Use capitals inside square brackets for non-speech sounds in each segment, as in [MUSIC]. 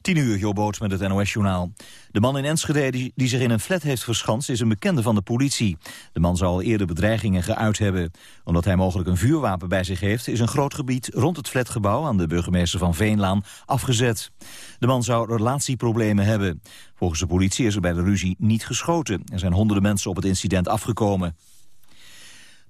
10 uur, Jobboot met het NOS-journaal. De man in Enschede die, zich in een flat heeft verschanst is een bekende van de politie. De man zou al eerder bedreigingen geuit hebben. Omdat hij mogelijk een vuurwapen bij zich heeft... is een groot gebied rond het flatgebouw aan de burgemeester van Veenlaan afgezet. De man zou relatieproblemen hebben. Volgens de politie is er bij de ruzie niet geschoten. Er zijn honderden mensen op het incident afgekomen.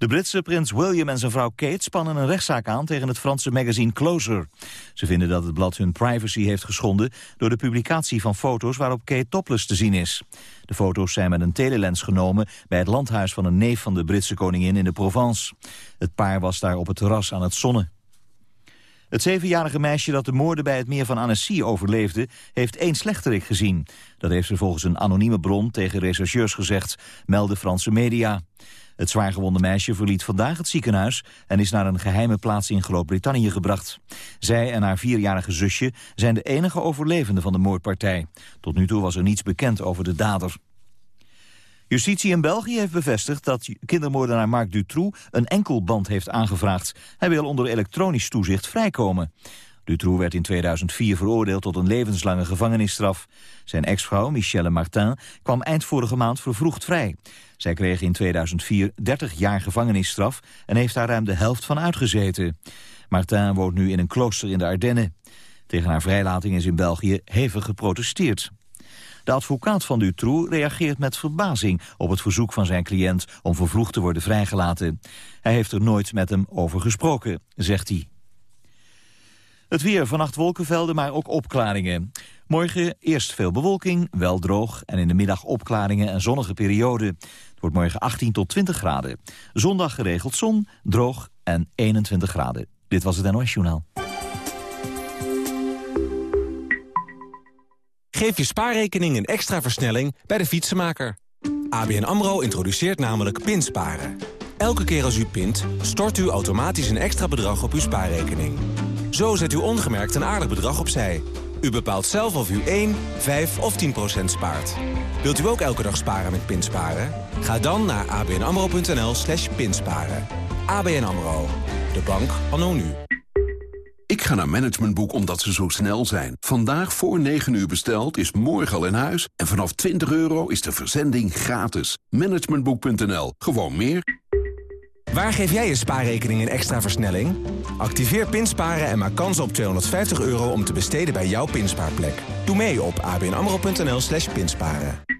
De Britse prins William en zijn vrouw Kate spannen een rechtszaak aan tegen het Franse magazine Closer. Ze vinden dat het blad hun privacy heeft geschonden door de publicatie van foto's waarop Kate topless te zien is. De foto's zijn met een telelens genomen bij het landhuis van een neef van de Britse koningin in de Provence. Het paar was daar op het terras aan het zonnen. Het zevenjarige meisje dat de moorden bij het meer van Annecy overleefde... heeft één slechterik gezien. Dat heeft ze volgens een anonieme bron tegen rechercheurs gezegd... melden Franse media. Het zwaargewonde meisje verliet vandaag het ziekenhuis... en is naar een geheime plaats in Groot-Brittannië gebracht. Zij en haar vierjarige zusje zijn de enige overlevenden van de moordpartij. Tot nu toe was er niets bekend over de dader. Justitie in België heeft bevestigd dat kindermoordenaar Marc Dutroux een enkelband heeft aangevraagd. Hij wil onder elektronisch toezicht vrijkomen. Dutroux werd in 2004 veroordeeld tot een levenslange gevangenisstraf. Zijn ex-vrouw, Michelle Martin, kwam eind vorige maand vervroegd vrij. Zij kreeg in 2004 30 jaar gevangenisstraf en heeft daar ruim de helft van uitgezeten. Martin woont nu in een klooster in de Ardennen. Tegen haar vrijlating is in België hevig geprotesteerd. De advocaat van Dutroux reageert met verbazing op het verzoek van zijn cliënt om vervroegd te worden vrijgelaten. Hij heeft er nooit met hem over gesproken, zegt hij. Het weer, vannacht wolkenvelden, maar ook opklaringen. Morgen eerst veel bewolking, wel droog en in de middag opklaringen en zonnige periode. Wordt morgen 18 tot 20 graden. Zondag geregeld zon, droog en 21 graden. Dit was het NOS Journaal. Geef je spaarrekening een extra versnelling bij de fietsenmaker. ABN AMRO introduceert namelijk pinsparen. Elke keer als u pint, stort u automatisch een extra bedrag op uw spaarrekening. Zo zet u ongemerkt een aardig bedrag opzij. U bepaalt zelf of u 1, 5 of 10 procent spaart. Wilt u ook elke dag sparen met Pinsparen? Ga dan naar abnamro.nl slash pinsparen. ABN AMRO. De bank anno nu. Ik ga naar Managementboek omdat ze zo snel zijn. Vandaag voor 9 uur besteld is morgen al in huis. En vanaf 20 euro is de verzending gratis. Managementboek.nl. Gewoon meer. Waar geef jij je spaarrekening een extra versnelling? Activeer Pinsparen en maak kans op 250 euro om te besteden bij jouw pinspaarplek. Doe mee op abnamro.nl slash pinsparen.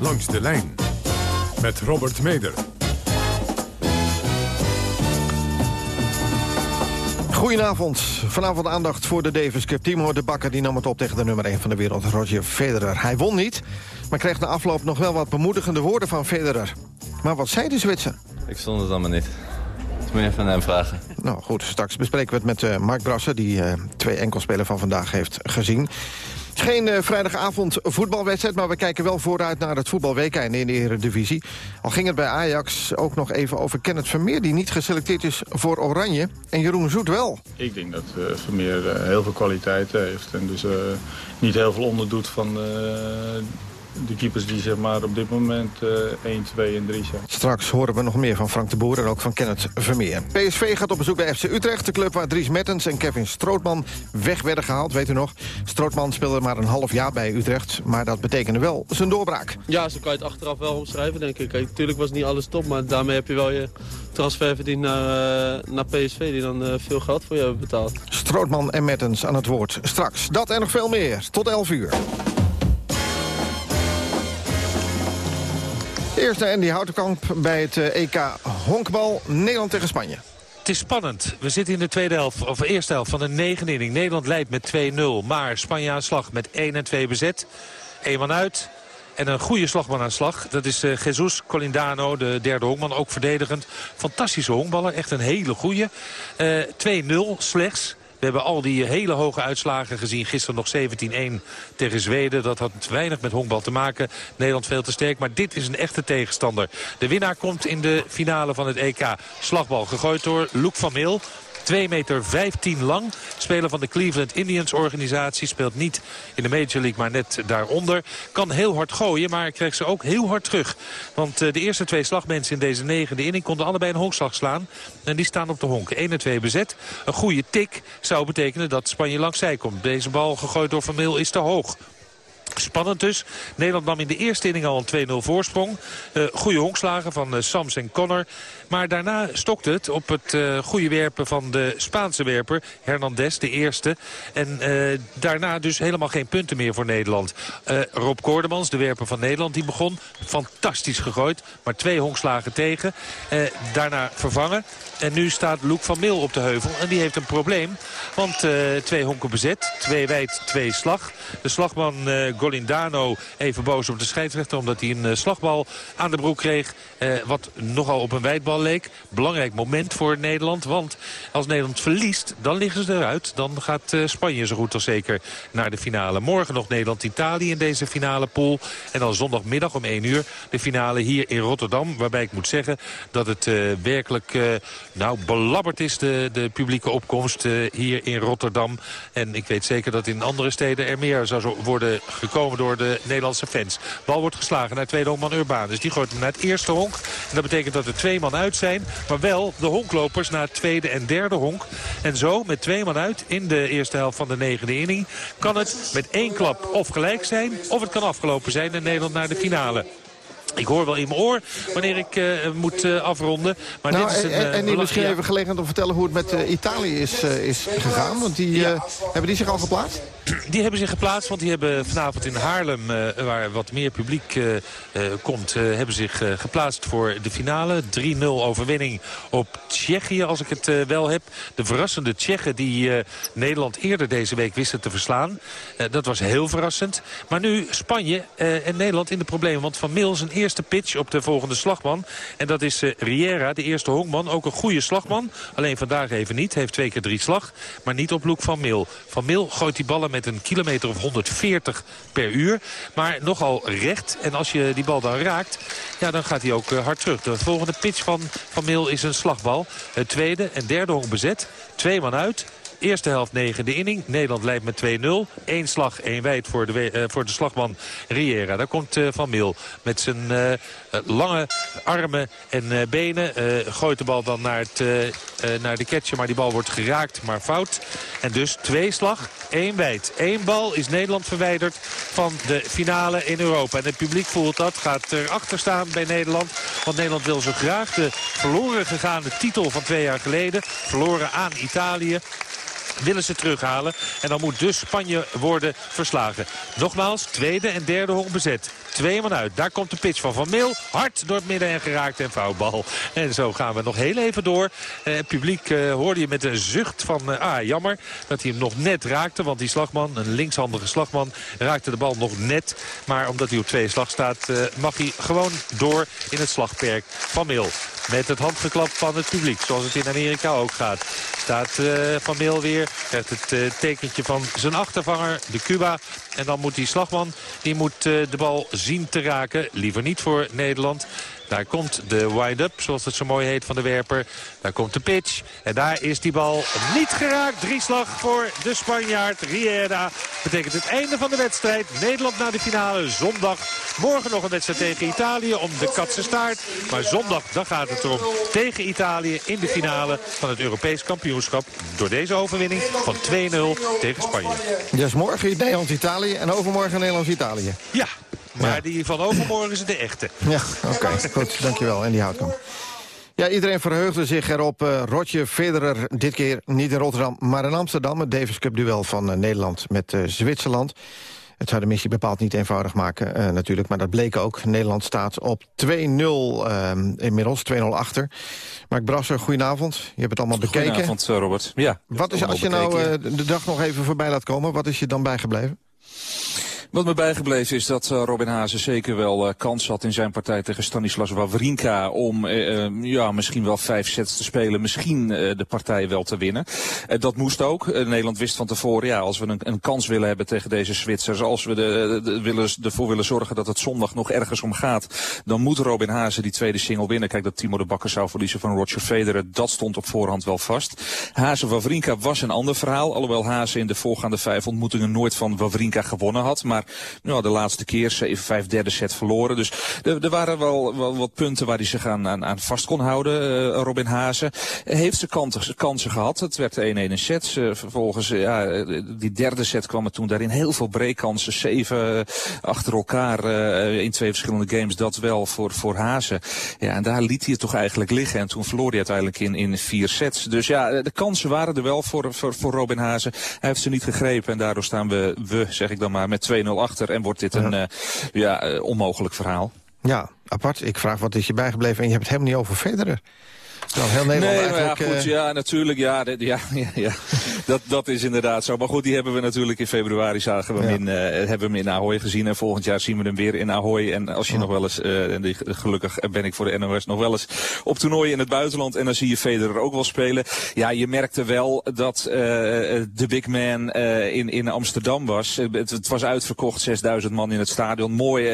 Langs de lijn met Robert Meder. Goedenavond. Vanavond aandacht voor de Davis Cup. Timo de Bakker die nam het op tegen de nummer 1 van de wereld, Roger Federer. Hij won niet, maar kreeg na afloop nog wel wat bemoedigende woorden van Federer. Maar wat zei de Zwitser? Ik stond het allemaal niet. Je even aan hem vragen. Nou goed, straks bespreken we het met uh, Mark Brassen... die uh, twee enkelspelen van vandaag heeft gezien. Het is geen uh, vrijdagavond voetbalwedstrijd... maar we kijken wel vooruit naar het voetbalweekende in de Eredivisie. Al ging het bij Ajax ook nog even over Kenneth Vermeer... die niet geselecteerd is voor Oranje. En Jeroen Zoet wel. Ik denk dat uh, Vermeer heel veel kwaliteit heeft. En dus niet heel veel onderdoet van de keepers die zeg maar, op dit moment uh, 1, 2 en 3 zijn. Straks horen we nog meer van Frank de Boer en ook van Kenneth Vermeer. PSV gaat op bezoek bij FC Utrecht, de club waar Dries Mertens en Kevin Strootman weg werden gehaald, weet u nog. Strootman speelde maar een half jaar bij Utrecht, maar dat betekende wel zijn doorbraak. Ja, zo kan je het achteraf wel omschrijven, denk ik. Natuurlijk was niet alles top, maar daarmee heb je wel je transfer verdiend naar, uh, naar PSV... die dan uh, veel geld voor je hebben betaald. Strootman en Mertens aan het woord. Straks dat en nog veel meer. Tot 11 uur. Eerste Andy Houtenkamp bij het EK Honkbal Nederland tegen Spanje. Het is spannend. We zitten in de tweede helft, of eerste helft van de negende inning. Nederland leidt met 2-0, maar Spanje aan slag met 1 en 2 bezet. Eén man uit. En een goede slagman aan slag. Dat is uh, Jesus Colindano, de derde honkman. Ook verdedigend. Fantastische honkballer. Echt een hele goede. Uh, 2-0 slechts. We hebben al die hele hoge uitslagen gezien. Gisteren nog 17-1 tegen Zweden. Dat had weinig met honkbal te maken. Nederland veel te sterk. Maar dit is een echte tegenstander. De winnaar komt in de finale van het EK. Slagbal gegooid door Luc van Meel. 2 meter 15 lang. Speler van de Cleveland Indians organisatie. Speelt niet in de Major League, maar net daaronder. Kan heel hard gooien, maar krijgt ze ook heel hard terug. Want eh, de eerste twee slagmensen in deze negende inning konden allebei een honkslag slaan. En die staan op de honk. 1 en 2 bezet. Een goede tik zou betekenen dat Spanje langs zij komt. Deze bal gegooid door Vermeel is te hoog. Spannend dus. Nederland nam in de eerste inning al een 2-0 voorsprong. Uh, goede honkslagen van uh, Sams en Connor. Maar daarna stokte het op het uh, goede werpen van de Spaanse werper. Hernandez, de eerste. En daarna dus helemaal geen punten meer voor Nederland. Rob Koordemans, de werper van Nederland, die begon. Fantastisch gegooid. Maar twee honkslagen tegen. daarna vervangen. En nu staat Loek van Mil op de heuvel. En die heeft een probleem. Want twee honken bezet. Twee wijd, twee slag. De slagman Golindano even boos op de scheidsrechter... omdat hij een uh, slagbal aan de broek kreeg... Uh, wat nogal op een wijdbal leek. Belangrijk moment voor Nederland. Want als Nederland verliest, dan liggen ze eruit. Dan gaat uh, Spanje zo goed als zeker naar de finale. Morgen nog Nederland-Italië in deze finale pool. En dan zondagmiddag om 1 uur de finale hier in Rotterdam. Waarbij ik moet zeggen dat het werkelijk nou, belabberd is... de, de publieke opkomst hier in Rotterdam. En ik weet zeker dat in andere steden er meer zou worden gekomen door de Nederlandse fans. Bal wordt geslagen naar tweede honkman Urbanus. Die gooit hem naar het eerste honk. En dat betekent dat er twee man uit zijn. Maar wel de honklopers naar het tweede en derde honk. En zo, met twee man uit in de eerste helft van de negende inning... kan het met één klap of gelijk zijn... of het kan afgelopen zijn en Nederland naar de finale. Ik hoor wel in mijn oor wanneer ik uh, moet uh, afronden. Maar nou, dit is een, en, en, uh, misschien even gelegenheid om te vertellen hoe het met Italië is, is gegaan. Want die, ja. hebben die zich al geplaatst? Die hebben zich geplaatst, want die hebben vanavond in Haarlem, waar wat meer publiek komt, hebben zich geplaatst voor de finale. 3-0 overwinning op Tsjechië, als ik het wel heb. De verrassende Tsjechen die Nederland eerder deze week wisten te verslaan. dat was heel verrassend. Maar nu Spanje en Nederland in de problemen, want Van Mils een eerste pitch op de volgende slagman. En dat is uh, Riera, de eerste honkman. Ook een goede slagman. Alleen vandaag even niet. Heeft twee keer drie slag. Maar niet op Loek van Mil. Van Mil gooit die ballen met een kilometer of 140 per uur. Maar nogal recht. En als je die bal dan raakt, ja, dan gaat hij ook uh, hard terug. De volgende pitch van Van Mil is een slagbal. Het tweede en derde honk bezet. Twee man uit. Eerste helft negende inning. Nederland leidt met 2-0. Eén slag, één wijd voor de, uh, voor de slagman Riera. Daar komt uh, Van Mil met zijn uh, lange armen en benen. gooit de bal dan naar, het, naar de catcher, maar die bal wordt geraakt, maar fout. En dus twee slag, één wijd. Eén bal is Nederland verwijderd van de finale in Europa. En het publiek voelt dat, gaat erachter staan bij Nederland. Want Nederland wil zo graag de verloren gegaande titel van twee jaar geleden. Verloren aan Italië willen ze terughalen. En dan moet dus Spanje worden verslagen. Nogmaals, tweede en derde honk bezet. Twee man uit. Daar komt de pitch van Van Meel. Hard door het midden en geraakt en foutbal. En zo gaan we nog heel even door. Eh, het publiek uh, hoorde je met een zucht van... Uh, ah, jammer dat hij hem nog net raakte. Want die slagman, een linkshandige slagman, raakte de bal nog net. Maar omdat hij op twee slag staat, uh, mag hij gewoon door in het slagperk. Van Meel met het handgeklap van het publiek. Zoals het in Amerika ook gaat. Staat uh, Van Meel weer. Krijgt het uh, tekentje van zijn achtervanger, de Cuba. En dan moet die slagman die moet, uh, de bal zien te raken. Liever niet voor Nederland. Daar komt de wind-up, zoals het zo mooi heet, van de werper. Daar komt de pitch. En daar is die bal niet geraakt. Drie slag voor de Spanjaard Riera. Betekent het einde van de wedstrijd. Nederland naar de finale zondag. Morgen nog een wedstrijd tegen Italië om de katse staart. Maar zondag, dan gaat het erom. Tegen Italië in de finale van het Europees kampioenschap. Door deze overwinning van 2-0 tegen Spanje. Dus morgen Nederland-Italië en overmorgen Nederlands-Italië. Ja, maar ja. die van overmorgen is de echte. Ja, oké. Okay. Goed, dankjewel. En die houtkamp. Ja, iedereen verheugde zich erop. Uh, Roger Federer, dit keer niet in Rotterdam, maar in Amsterdam. Het Davis Cup duel van uh, Nederland met uh, Zwitserland. Het zou de missie bepaald niet eenvoudig maken, natuurlijk. Maar dat bleek ook. Nederland staat op 2-0 inmiddels, 2-0 achter. Mark Brasser, goedenavond. Je hebt het allemaal bekeken. Goedenavond, Robert. Ja, wat is, als je nou de dag nog even voorbij laat komen, wat is je dan bijgebleven? Wat me bijgebleven is dat uh, Robin Hazen zeker wel uh, kans had in zijn partij tegen Stanislas Wawrinka om uh, ja, misschien wel vijf sets te spelen, misschien de partij wel te winnen. dat moest ook. Nederland wist van tevoren, ja, als we een, een, kans willen hebben tegen deze Zwitsers, als we de, de, willen, ervoor willen zorgen dat het zondag nog ergens om gaat, dan moet Robin Hazen die tweede single winnen. Kijk, dat Timo de Bakker zou verliezen van Roger Federer, dat stond op voorhand wel vast. Hazen Wawrinka was een ander verhaal, alhoewel Hazen in de voorgaande vijf ontmoetingen nooit van Wawrinka gewonnen had, maar nou, de laatste keer 7-5 derde set verloren. Dus er, waren wel, wat punten waar hij zich aan, aan, aan vast kon houden, uh, Robin Hazen. Heeft ze kansen, kansen gehad. Het werd 1-1 in sets. Uh, vervolgens, ja, die derde set kwam er toen daarin heel veel breakkansen. Zeven achter elkaar in twee verschillende games. Dat wel voor, voor Hazen. Ja, en daar liet hij het toch eigenlijk liggen. En toen verloor hij uiteindelijk in, in vier sets. Dus ja, de kansen waren er wel voor, voor, voor Robin Hazen. Hij heeft ze niet gegrepen. En daardoor staan we, we zeg ik dan maar, met 2-0 achter. En wordt dit een ja, uh, onmogelijk verhaal. Ja, apart. Ik vraag wat is je bijgebleven en je hebt het helemaal niet over Federer. Nou, heel Nederland nee, eigenlijk... Ja, goed, ja, natuurlijk. Ja, ja, [LAUGHS] ja, ja, dat, dat is inderdaad zo. Maar goed, die hebben we natuurlijk in februari zagen we hem, in, uh, hebben we hem in Ahoy gezien. En volgend jaar zien we hem weer in Ahoy. En als je oh. nog wel eens, uh, en die, gelukkig ben ik voor de NOS nog wel eens op toernooien in het buitenland. En dan zie je Federer ook wel spelen. Ja, je merkte wel dat de big man in, in Amsterdam was. Het, het, was uitverkocht, 6000 man in het stadion. Mooi,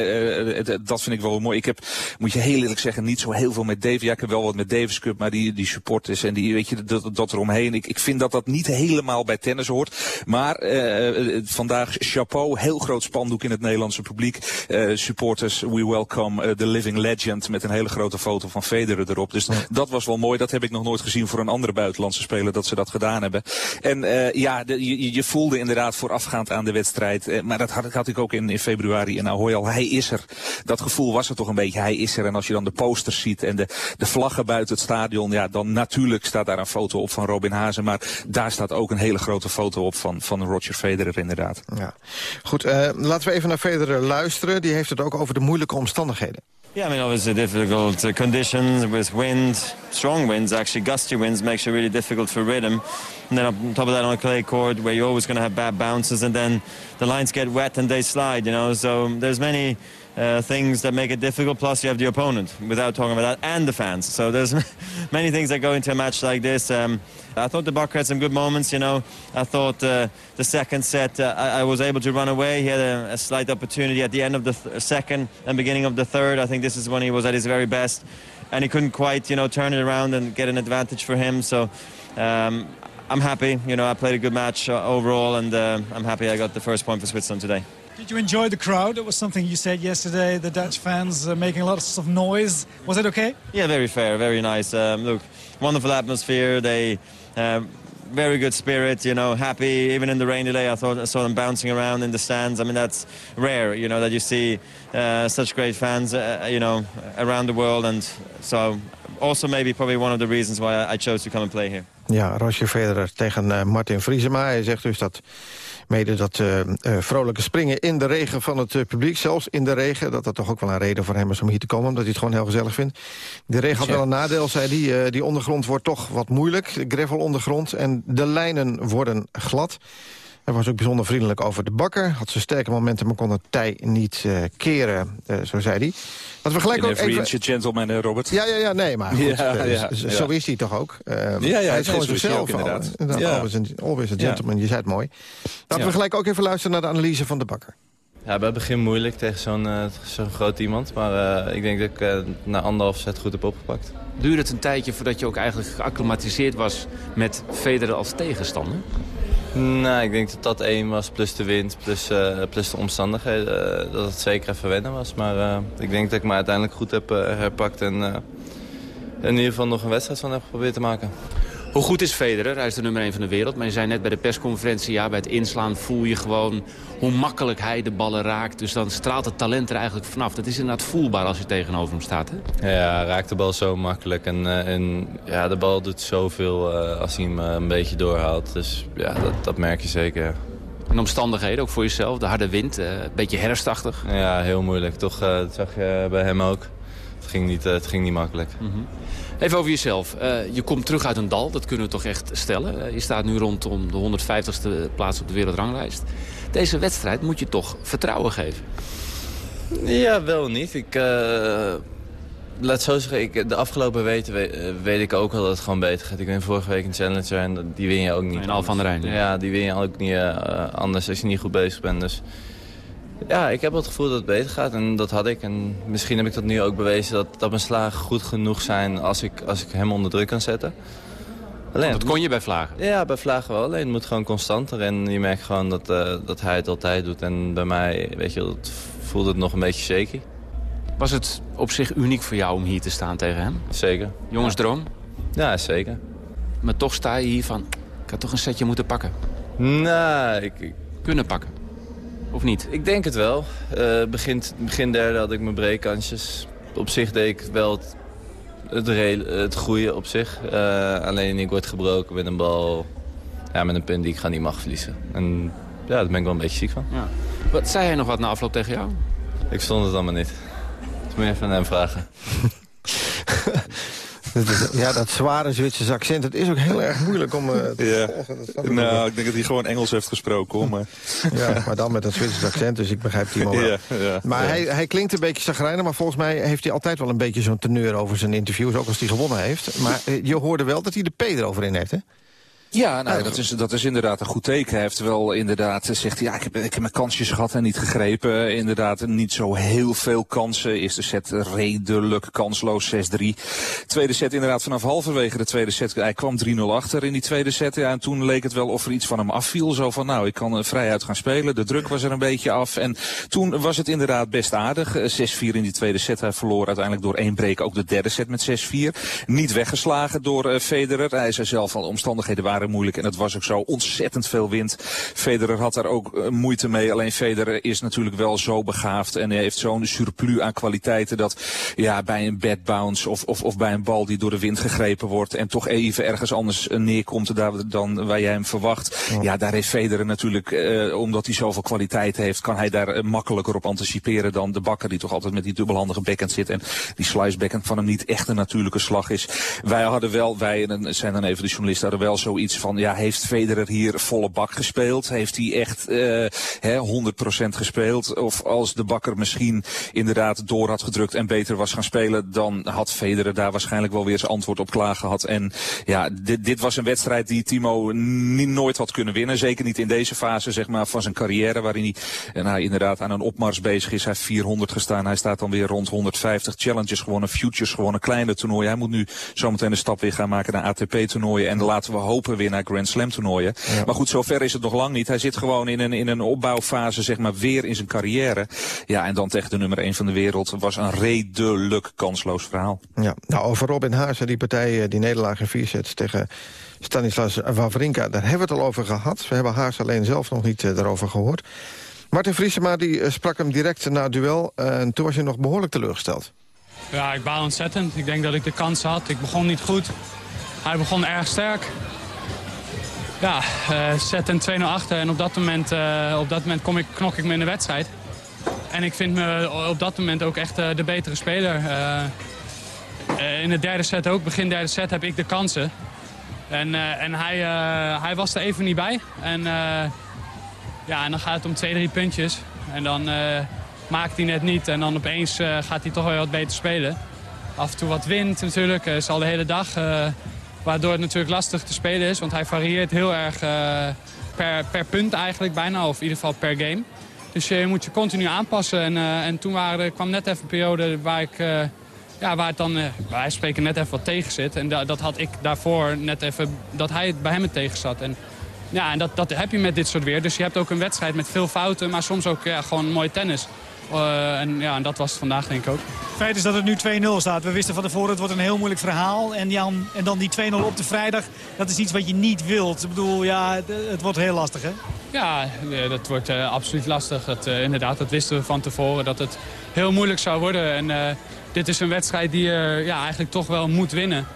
dat vind ik wel mooi. Ik heb, moet je heel eerlijk zeggen, niet zo heel veel met Davis. Ja, ik heb wel wat met Davis Cup, maar die, die supporters en die, weet je, dat, dat eromheen. Ik, ik vind dat dat niet helemaal bij tennis hoort. Maar uh, vandaag chapeau, heel groot spandoek in het Nederlandse publiek. Uh, supporters, we welcome uh, the living legend met een hele grote foto van Federer erop. Dus ja. dat was wel mooi. Dat heb ik nog nooit gezien voor een andere buitenlandse speler dat ze dat gedaan hebben. En ja, de, je, je, voelde inderdaad voorafgaand aan de wedstrijd. Maar dat had, had ik ook in, in februari in Ahoy al. Hij is er. Dat gevoel was er toch een beetje. Hij is er. En als je dan de posters ziet en de, de vlaggen buiten het stadion. Ja, dan natuurlijk staat daar een foto op van Robin Hazen. Maar daar staat ook een hele grote foto op van, van Roger Federer inderdaad. Ja. Goed, uh, laten we even naar Federer luisteren. Die heeft het ook over de moeilijke omstandigheden. Yeah, I mean, obviously difficult uh, conditions with wind, strong winds, actually gusty winds makes it really difficult for rhythm. And then on top of that on a clay court where you're always going to have bad bounces and then the lines get wet and they slide, you know. So there's many uh, things that make it difficult. Plus you have the opponent, without talking about that, and the fans. So there's [LAUGHS] many things that go into a match like this. Um, I thought the Buck had some good moments, you know. I thought uh, the second set uh, I, I, was able to run away. He had a, a slight opportunity at the end of the th second and beginning of the third. I think this is when he was at his very best. And he couldn't quite, you know, turn it around and get an advantage for him. So um, I'm happy. You know, I played a good match uh, overall, and uh, I'm happy I got the first point for Switzerland today. Did you enjoy the crowd? It was something you said yesterday, the Dutch fans uh, making a lot of noise. Was it okay? Yeah, very fair, very nice. Um, look, wonderful atmosphere. They... Um, very good spirit, you know, happy. Even in the rainy day, I thought I saw them bouncing around in the stands. I mean, that's rare, you know, that you see uh, such great fans, uh, you know, around the world. And so also maybe probably one of the reasons why I chose to come and play here. Ja, Roger Federer tegen uh, Martin Vriesema. Hij zegt dus dat mede dat uh, uh, vrolijke springen in de regen van het uh, publiek, zelfs in de regen, dat dat toch ook wel een reden voor hem is om hier te komen, omdat hij het gewoon heel gezellig vindt. De regen had wel een nadeel, zei hij. die ondergrond wordt toch wat moeilijk, gravel ondergrond, en de lijnen worden glad. Hij was ook bijzonder vriendelijk over de bakker. Had zijn sterke momenten, maar kon het tij niet uh, keren, uh, zo zei hij. Laten we gelijk ook even... Inch gentleman, Robert. Ja, ja, ja, nee, maar goed, [LAUGHS] ja, uh, ja, zo is hij toch ook. ja, ja, hij is gewoon zichzelf. inderdaad. Ja. Always, always a gentleman, je zei het mooi. Laten we gelijk ook even luisteren naar de analyse van de bakker. Ja, bij het begin moeilijk tegen zo'n uh, zo groot iemand. Maar uh, ik denk dat ik uh, na anderhalf set goed heb opgepakt. Duurde het een tijdje voordat je ook eigenlijk geacclimatiseerd was met Federer als tegenstander? Nou, ik denk dat dat één was, plus de wind, plus, uh, plus de omstandigheden. Uh, dat het zeker even wennen was. Maar uh, ik denk dat ik me uiteindelijk goed heb herpakt en in ieder geval nog een wedstrijd van heb geprobeerd te maken. Hoe goed is Federer? Hij is de nummer 1 van de wereld. Maar je zei net bij de persconferentie, ja, bij het inslaan voel je gewoon hoe makkelijk hij de ballen raakt. Dus dan straalt het talent er eigenlijk vanaf. Dat is inderdaad voelbaar als je tegenover hem staat, hè? Ja, hij raakt de bal zo makkelijk. En, uh, en ja, de bal doet zoveel uh, als hij hem uh, een beetje doorhaalt. Dus ja, dat, dat merk je zeker. En omstandigheden, ook voor jezelf, de harde wind, een beetje herfstachtig. Ja, heel moeilijk. Toch, dat zag je bij hem ook Het ging niet, het ging niet makkelijk. Even over jezelf. je komt terug uit een dal, dat kunnen we toch echt stellen. je staat nu rondom de 150ste plaats op de wereldranglijst. Deze wedstrijd moet je toch vertrouwen geven? Ja, wel niet. Ik, laat zo zeggen, ik, de afgelopen weken weet, weet, ik ook al dat het gewoon beter gaat. Ik ben vorige week een Challenger en die win je ook niet. En Al van der Rijn. Ja, die win je ook niet anders als je niet goed bezig bent. Dus ja, ik heb het gevoel dat het beter gaat en dat had ik. En misschien heb ik dat nu ook bewezen dat, dat mijn slagen goed genoeg zijn als ik, als ik hem onder druk kan zetten. Alleen, dat kon je bij Vlagen? Ja, bij Vlagen wel. Alleen het moet gewoon constanter. En je merkt gewoon dat, uh, dat hij het altijd doet. En bij mij, weet je, dat voelde het nog een beetje shaky. Was het op zich uniek voor jou om hier te staan tegen hem? Zeker. Jongensdroom? Ja, zeker. Maar toch sta je hier van, ik had toch een setje moeten pakken? Nou, ik... Kunnen pakken? Of niet? Ik denk het wel. Uh, begin, begin derde had ik mijn breekkansjes. Op zich deed ik wel het, het, het goede op zich. Uh, alleen ik word gebroken met een bal. Ja, met een punt die ik ga niet mag verliezen. En ja, daar ben ik wel een beetje ziek van. Ja. Wat, zei hij nog wat na afloop tegen jou? Ik stond het allemaal niet. Dat moet je even aan hem vragen. [LAUGHS] ja, dat zware Zwitserse accent, het is ook heel erg moeilijk om uh, te ja. volgen. nou, ik denk dat hij gewoon Engels heeft gesproken, hoor. Maar... [LAUGHS] ja, maar dan met een Zwitsers accent, dus ik begrijp Timo [LAUGHS] wel. Ja, ja, maar Hij, hij klinkt een beetje zagrijnig, maar volgens mij heeft hij altijd wel een beetje zo'n teneur over zijn interviews, ook als hij gewonnen heeft. Maar eh, je hoorde wel dat hij de P erover in heeft, hè? Ja, nou, dat, is, dat is inderdaad een goed teken. Hij heeft wel inderdaad, zegt hij, ja, ik heb, ik heb mijn kansjes gehad en niet gegrepen. Inderdaad, niet zo heel veel kansen. Eerste set redelijk kansloos, 6-3. Tweede set inderdaad vanaf halverwege de tweede set. Hij kwam 3-0 achter in die tweede set. Ja, en toen leek het wel of er iets van hem afviel. Zo van, nou, ik kan vrijuit gaan spelen. De druk was er een beetje af. En toen was het inderdaad best aardig. 6-4 in die tweede set. Hij verloor uiteindelijk door één break ook de derde set met 6-4. Niet weggeslagen door Federer. Hij zei zelf al, omstandigheden waren moeilijk. En het was ook zo ontzettend veel wind. Federer had daar ook uh, moeite mee. Alleen Federer is natuurlijk wel zo begaafd. En hij heeft zo'n surplus aan kwaliteiten dat ja, bij een bad bounce of, of, of bij een bal die door de wind gegrepen wordt. En toch even ergens anders uh, neerkomt dan waar jij hem verwacht. Ja, ja daar heeft Federer natuurlijk, uh, omdat hij zoveel kwaliteit heeft, kan hij daar makkelijker op anticiperen dan de bakker die toch altijd met die dubbelhandige backhand zit. En die slice backhand van hem niet echt een natuurlijke slag is. Wij hadden wel, wij en zijn dan even de journalisten, hadden wel zoiets van, ja, heeft Federer hier volle bak gespeeld? Heeft hij echt uh, hè, 100% gespeeld? Of als de bakker misschien inderdaad door had gedrukt en beter was gaan spelen, dan had Federer daar waarschijnlijk wel weer zijn antwoord op klaar gehad. En ja, dit, dit was een wedstrijd die Timo niet, nooit had kunnen winnen. Zeker niet in deze fase zeg maar, van zijn carrière, waarin hij nou, inderdaad aan een opmars bezig is. Hij heeft 400 gestaan, hij staat dan weer rond 150 challenges gewonnen, futures gewonnen, kleine toernooien. Hij moet nu zometeen de stap weer gaan maken naar ATP-toernooien. En laten we hopen weer naar Grand Slam toernooien. Maar goed, zover is het nog lang niet. Hij zit gewoon in een, in een opbouwfase, zeg maar, weer in zijn carrière. Ja, en dan tegen de nummer 1 van de wereld was een redelijk kansloos verhaal. Ja, nou, over Robin Haase, die partij, eh, die nederlaag in vier sets tegen Stanislas Wawrinka, daar hebben we het al over gehad. We hebben Haase alleen zelf nog niet uh, daarover gehoord. Martin Vriesema die uh, sprak hem direct na het duel. en toen was je nog behoorlijk teleurgesteld. Ja, ik baal ontzettend. Ik denk dat ik de kans had. Ik begon niet goed. Hij begon erg sterk ja, zet een 2-0 achter. En op dat moment, uh, op dat moment kom ik, knok ik me in de wedstrijd. En ik vind me op dat moment ook echt uh, de betere speler. in de derde set ook, begin derde set, heb ik de kansen. En, en hij, hij was er even niet bij. En, ja, en dan gaat het om twee, drie puntjes. En dan maakt hij net niet. En dan opeens gaat hij toch wel wat beter spelen. Af en toe wat wind natuurlijk. is al de hele dag Waardoor het natuurlijk lastig te spelen is. Want hij varieert heel erg uh, per, per punt eigenlijk bijna. Of in ieder geval per game. Dus je moet je continu aanpassen. En, uh, en toen waren, kwam net even een periode waar ik... Ja, waar het dan, wij spreken, net even wat tegen zit. En da dat had ik daarvoor net even, dat hij bij hem het tegen zat. En, ja, en dat, dat heb je met dit soort weer. Dus je hebt ook een wedstrijd met veel fouten, maar soms ook ja, gewoon mooi tennis. Uh, en, ja, en dat was het vandaag denk ik ook. Het feit is dat het nu 2-0 staat. We wisten van tevoren het wordt een heel moeilijk verhaal. En, Jan, en dan die 2-0 op de vrijdag, dat is iets wat je niet wilt. Ik bedoel, ja, het wordt heel lastig hè? Ja, dat wordt uh, absoluut lastig. Het, uh, inderdaad, dat wisten we van tevoren dat het heel moeilijk zou worden. En dit is een wedstrijd die je ja, eigenlijk toch wel moet winnen.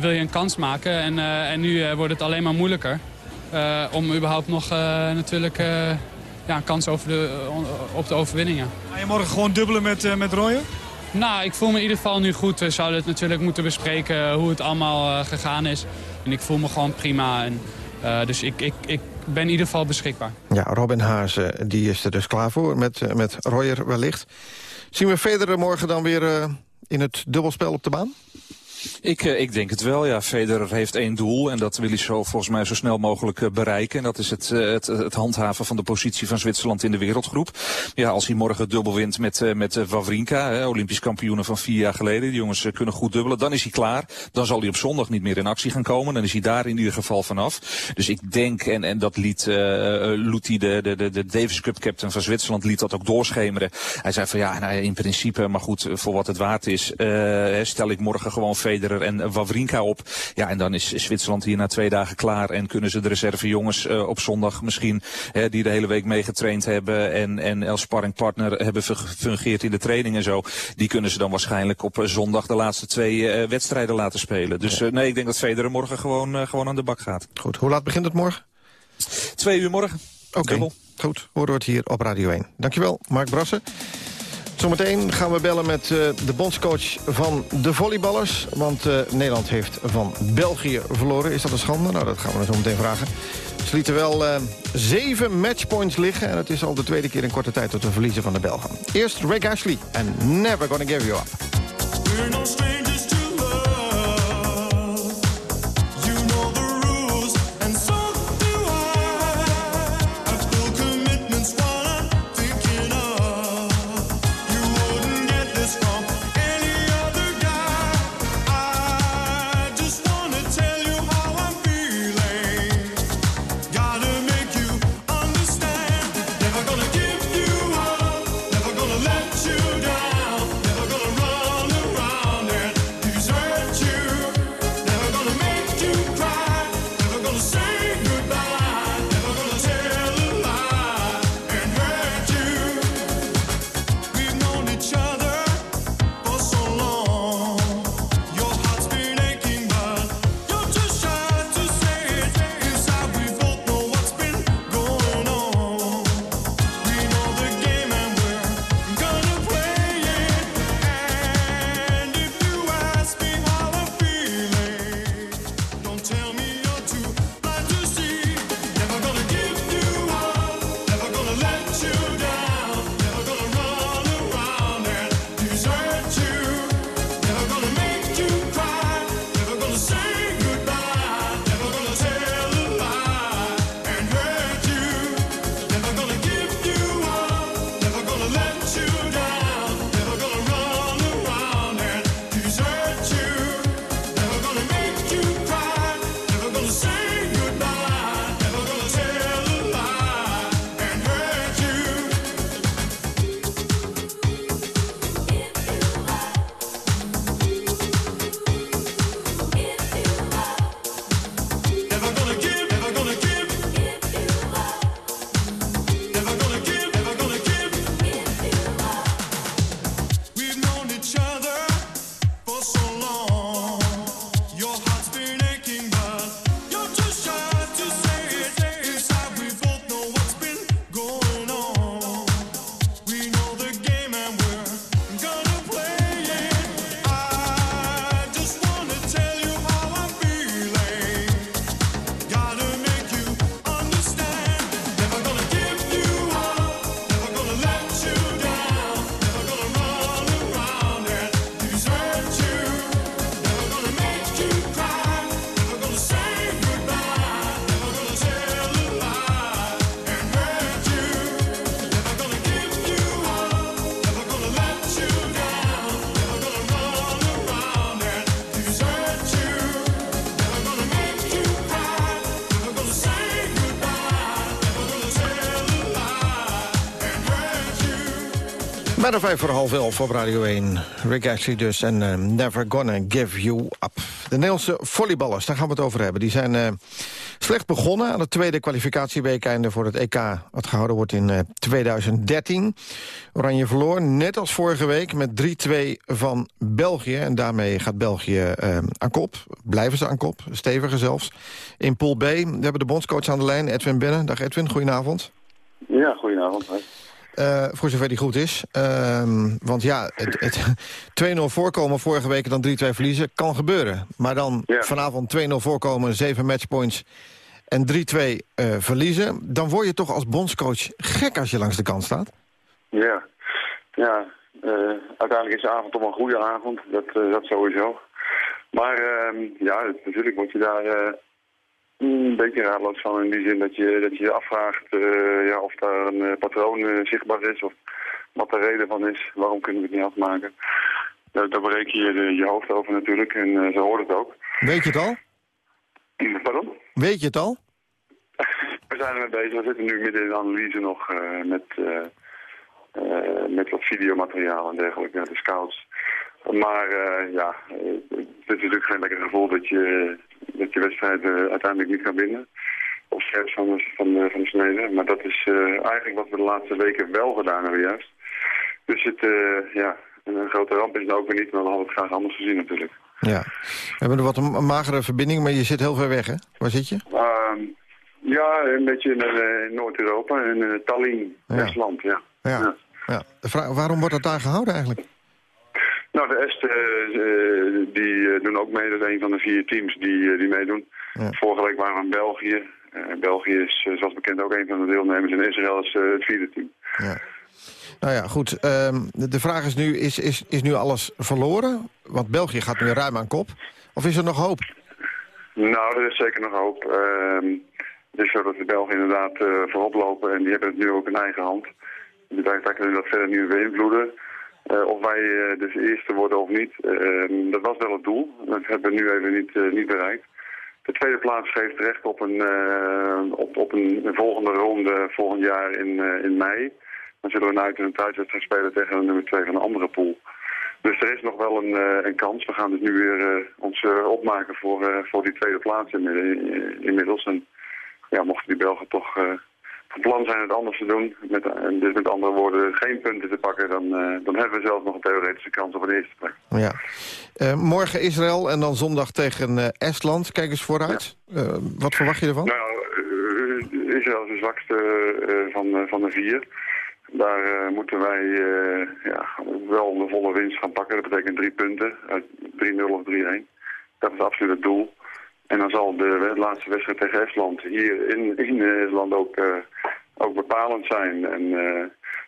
wil je een kans maken. En, en nu wordt het alleen maar moeilijker. om überhaupt nog natuurlijk ja, een kans over de, op de overwinningen. Ga je morgen gewoon dubbelen met, uh, met Royer? Nou, ik voel me in ieder geval nu goed. We zouden het natuurlijk moeten bespreken hoe het allemaal uh, gegaan is. En ik voel me gewoon prima. En, uh, dus ik, ik, ik ben in ieder geval beschikbaar. Ja, Robin Hazen die is er dus klaar voor, met, met Royer wellicht. Zien we Federer morgen dan weer uh, in het dubbelspel op de baan? Ik, uh, ik denk het wel, ja. Federer heeft één doel en dat wil hij zo, volgens mij zo snel mogelijk uh, bereiken. En dat is het, uh, het, het, handhaven van de positie van Zwitserland in de wereldgroep. Ja, als hij morgen dubbel wint met, met Wawrinka, hè, Olympisch kampioen van vier jaar geleden. Die jongens kunnen goed dubbelen. Dan is hij klaar. Dan zal hij op zondag niet meer in actie gaan komen. Dan is hij daar in ieder geval vanaf. Dus ik denk, en, en dat liet Luti, de, de, de, de Davis Cup captain van Zwitserland, liet dat ook doorschemeren. Hij zei van ja, nou, in principe, maar goed, voor wat het waard is, stel ik morgen gewoon Federer en Wawrinka op. Ja, en dan is Zwitserland hier na twee dagen klaar. En kunnen ze de reservejongens uh, op zondag misschien, hè, die de hele week meegetraind hebben. En, en als sparringpartner hebben gefungeerd in de training en zo. Die kunnen ze dan waarschijnlijk op zondag de laatste twee uh, wedstrijden laten spelen. Dus uh, nee, ik denk dat Federer morgen gewoon, gewoon aan de bak gaat. Goed, hoe laat begint het morgen? Twee uur morgen. Oké, okay. goed. Horen we het hier op Radio 1. Dankjewel, Mark Brassen. Zometeen gaan we bellen met uh, de bondscoach van de volleyballers. Want uh, Nederland heeft van België verloren. Is dat een schande? Nou, dat gaan we dan zo meteen vragen. Ze lieten wel uh, zeven matchpoints liggen. En het is al de tweede keer in korte tijd dat we verliezen van de Belgen. Eerst Rick Ashley en Never Gonna Give You Up. Bijna vijf voor half elf op Radio 1. Rick Ashley dus en uh, Never Gonna Give You Up. De Nederlandse volleyballers, daar gaan we het over hebben. Die zijn uh, slecht begonnen aan het tweede kwalificatieweekeinde voor het EK... wat gehouden wordt in uh, 2013. Oranje verloor, net als vorige week, met 3-2 van België. En daarmee gaat België aan kop. Blijven ze aan kop, steviger zelfs. In Pool B, we hebben de bondscoach aan de lijn, Edwin Binnen. Dag Edwin, goedenavond. Ja, goedenavond. Eh, voor zover die goed is. Ehm, want ja, het, het [LAUGHS] 2-0 voorkomen vorige week en dan 3-2 verliezen kan gebeuren. Maar dan vanavond 2-0 voorkomen, 7 matchpoints en 3-2 eh, verliezen. Dan word je toch als bondscoach gek als je langs de kant staat? Ja, ja. eh, uiteindelijk is de avond toch een goede avond. Dat, dat sowieso. Maar ehm, ja, natuurlijk word je daar een beetje raadloos van. In die zin dat je dat je, je afvraagt eh, ja, of daar een eh, patroon eh, zichtbaar is. Of wat de reden van is. Waarom kunnen we het niet afmaken. Daar, daar bereken je de- je hoofd over natuurlijk. En zo hoort het ook. Weet je het al? Pardon? Weet je het al? [LAUGHS] We zijn ermee bezig. We zitten nu midden in de analyse nog met, met wat videomateriaal en dergelijke, de scouts. Maar ja, het is natuurlijk geen lekker gevoel dat je, dat je wedstrijd eh, uiteindelijk niet kan winnen. Op scherp van de, van, de, van de snede. Maar dat is eh, eigenlijk wat we de laatste weken wel gedaan hebben juist. Dus het, eh, ja, een grote ramp is het ook weer niet, maar we hadden het graag anders gezien natuurlijk. Ja. We hebben een wat een magere verbinding, maar je zit heel ver weg, hè? Waar zit je? Ehm, ja, een beetje in, Noord-Europa, in Tallinn, Estland, ja. Ja. ja. De vraag, waarom wordt dat daar gehouden eigenlijk? Nou, de Esten eh, die eh, doen ook mee. Dat is een van de vier teams die, eh, die meedoen. Vorige week waren we in België. Eh, België is, eh, zoals bekend, ook een van de deelnemers. En Israël is eh, het vierde team. Nou ja, goed. ehm, de, vraag is nu, is, is, is nu alles verloren? Want België gaat nu ruim aan kop. Of is er nog hoop? Nou, er is zeker nog hoop. Ehm, het is zo dat de Belgen inderdaad eh, voorop lopen. En die hebben het nu ook in eigen hand. Wij kunnen dat verder niet beïnvloeden. Eh, of wij eh, dus eerste worden of niet. Ehm, dat was wel het doel. Dat hebben we nu even niet, eh, niet bereikt. De tweede plaats geeft recht op een, op, op een, volgende ronde volgend jaar in, in mei. Dan zullen we een uit- en thuiswedstrijd spelen tegen de nummer 2 van een andere pool. Dus er is nog wel een, een kans. We gaan dus nu weer ons opmaken voor, voor die tweede plaats inmiddels. inmiddels. En ja, mochten die Belgen toch van plan zijn het anders te doen, met, en dus met andere woorden geen punten te pakken, dan, eh, dan hebben we zelfs nog een theoretische kans op een eerste plek. Ja. Eh, morgen Israël en dan zondag tegen eh, Estland. Kijk eens vooruit. Eh, wat verwacht je ervan? Nou, eh, Israël is de zwakste eh, van, eh, van de vier. Daar eh, moeten wij eh, ja, wel de volle winst gaan pakken. Dat betekent drie punten, uit 3-0 of 3-1. Dat is absoluut het doel. En dan zal de laatste wedstrijd tegen Estland hier in, in Estland ook, eh, ook bepalend zijn. En eh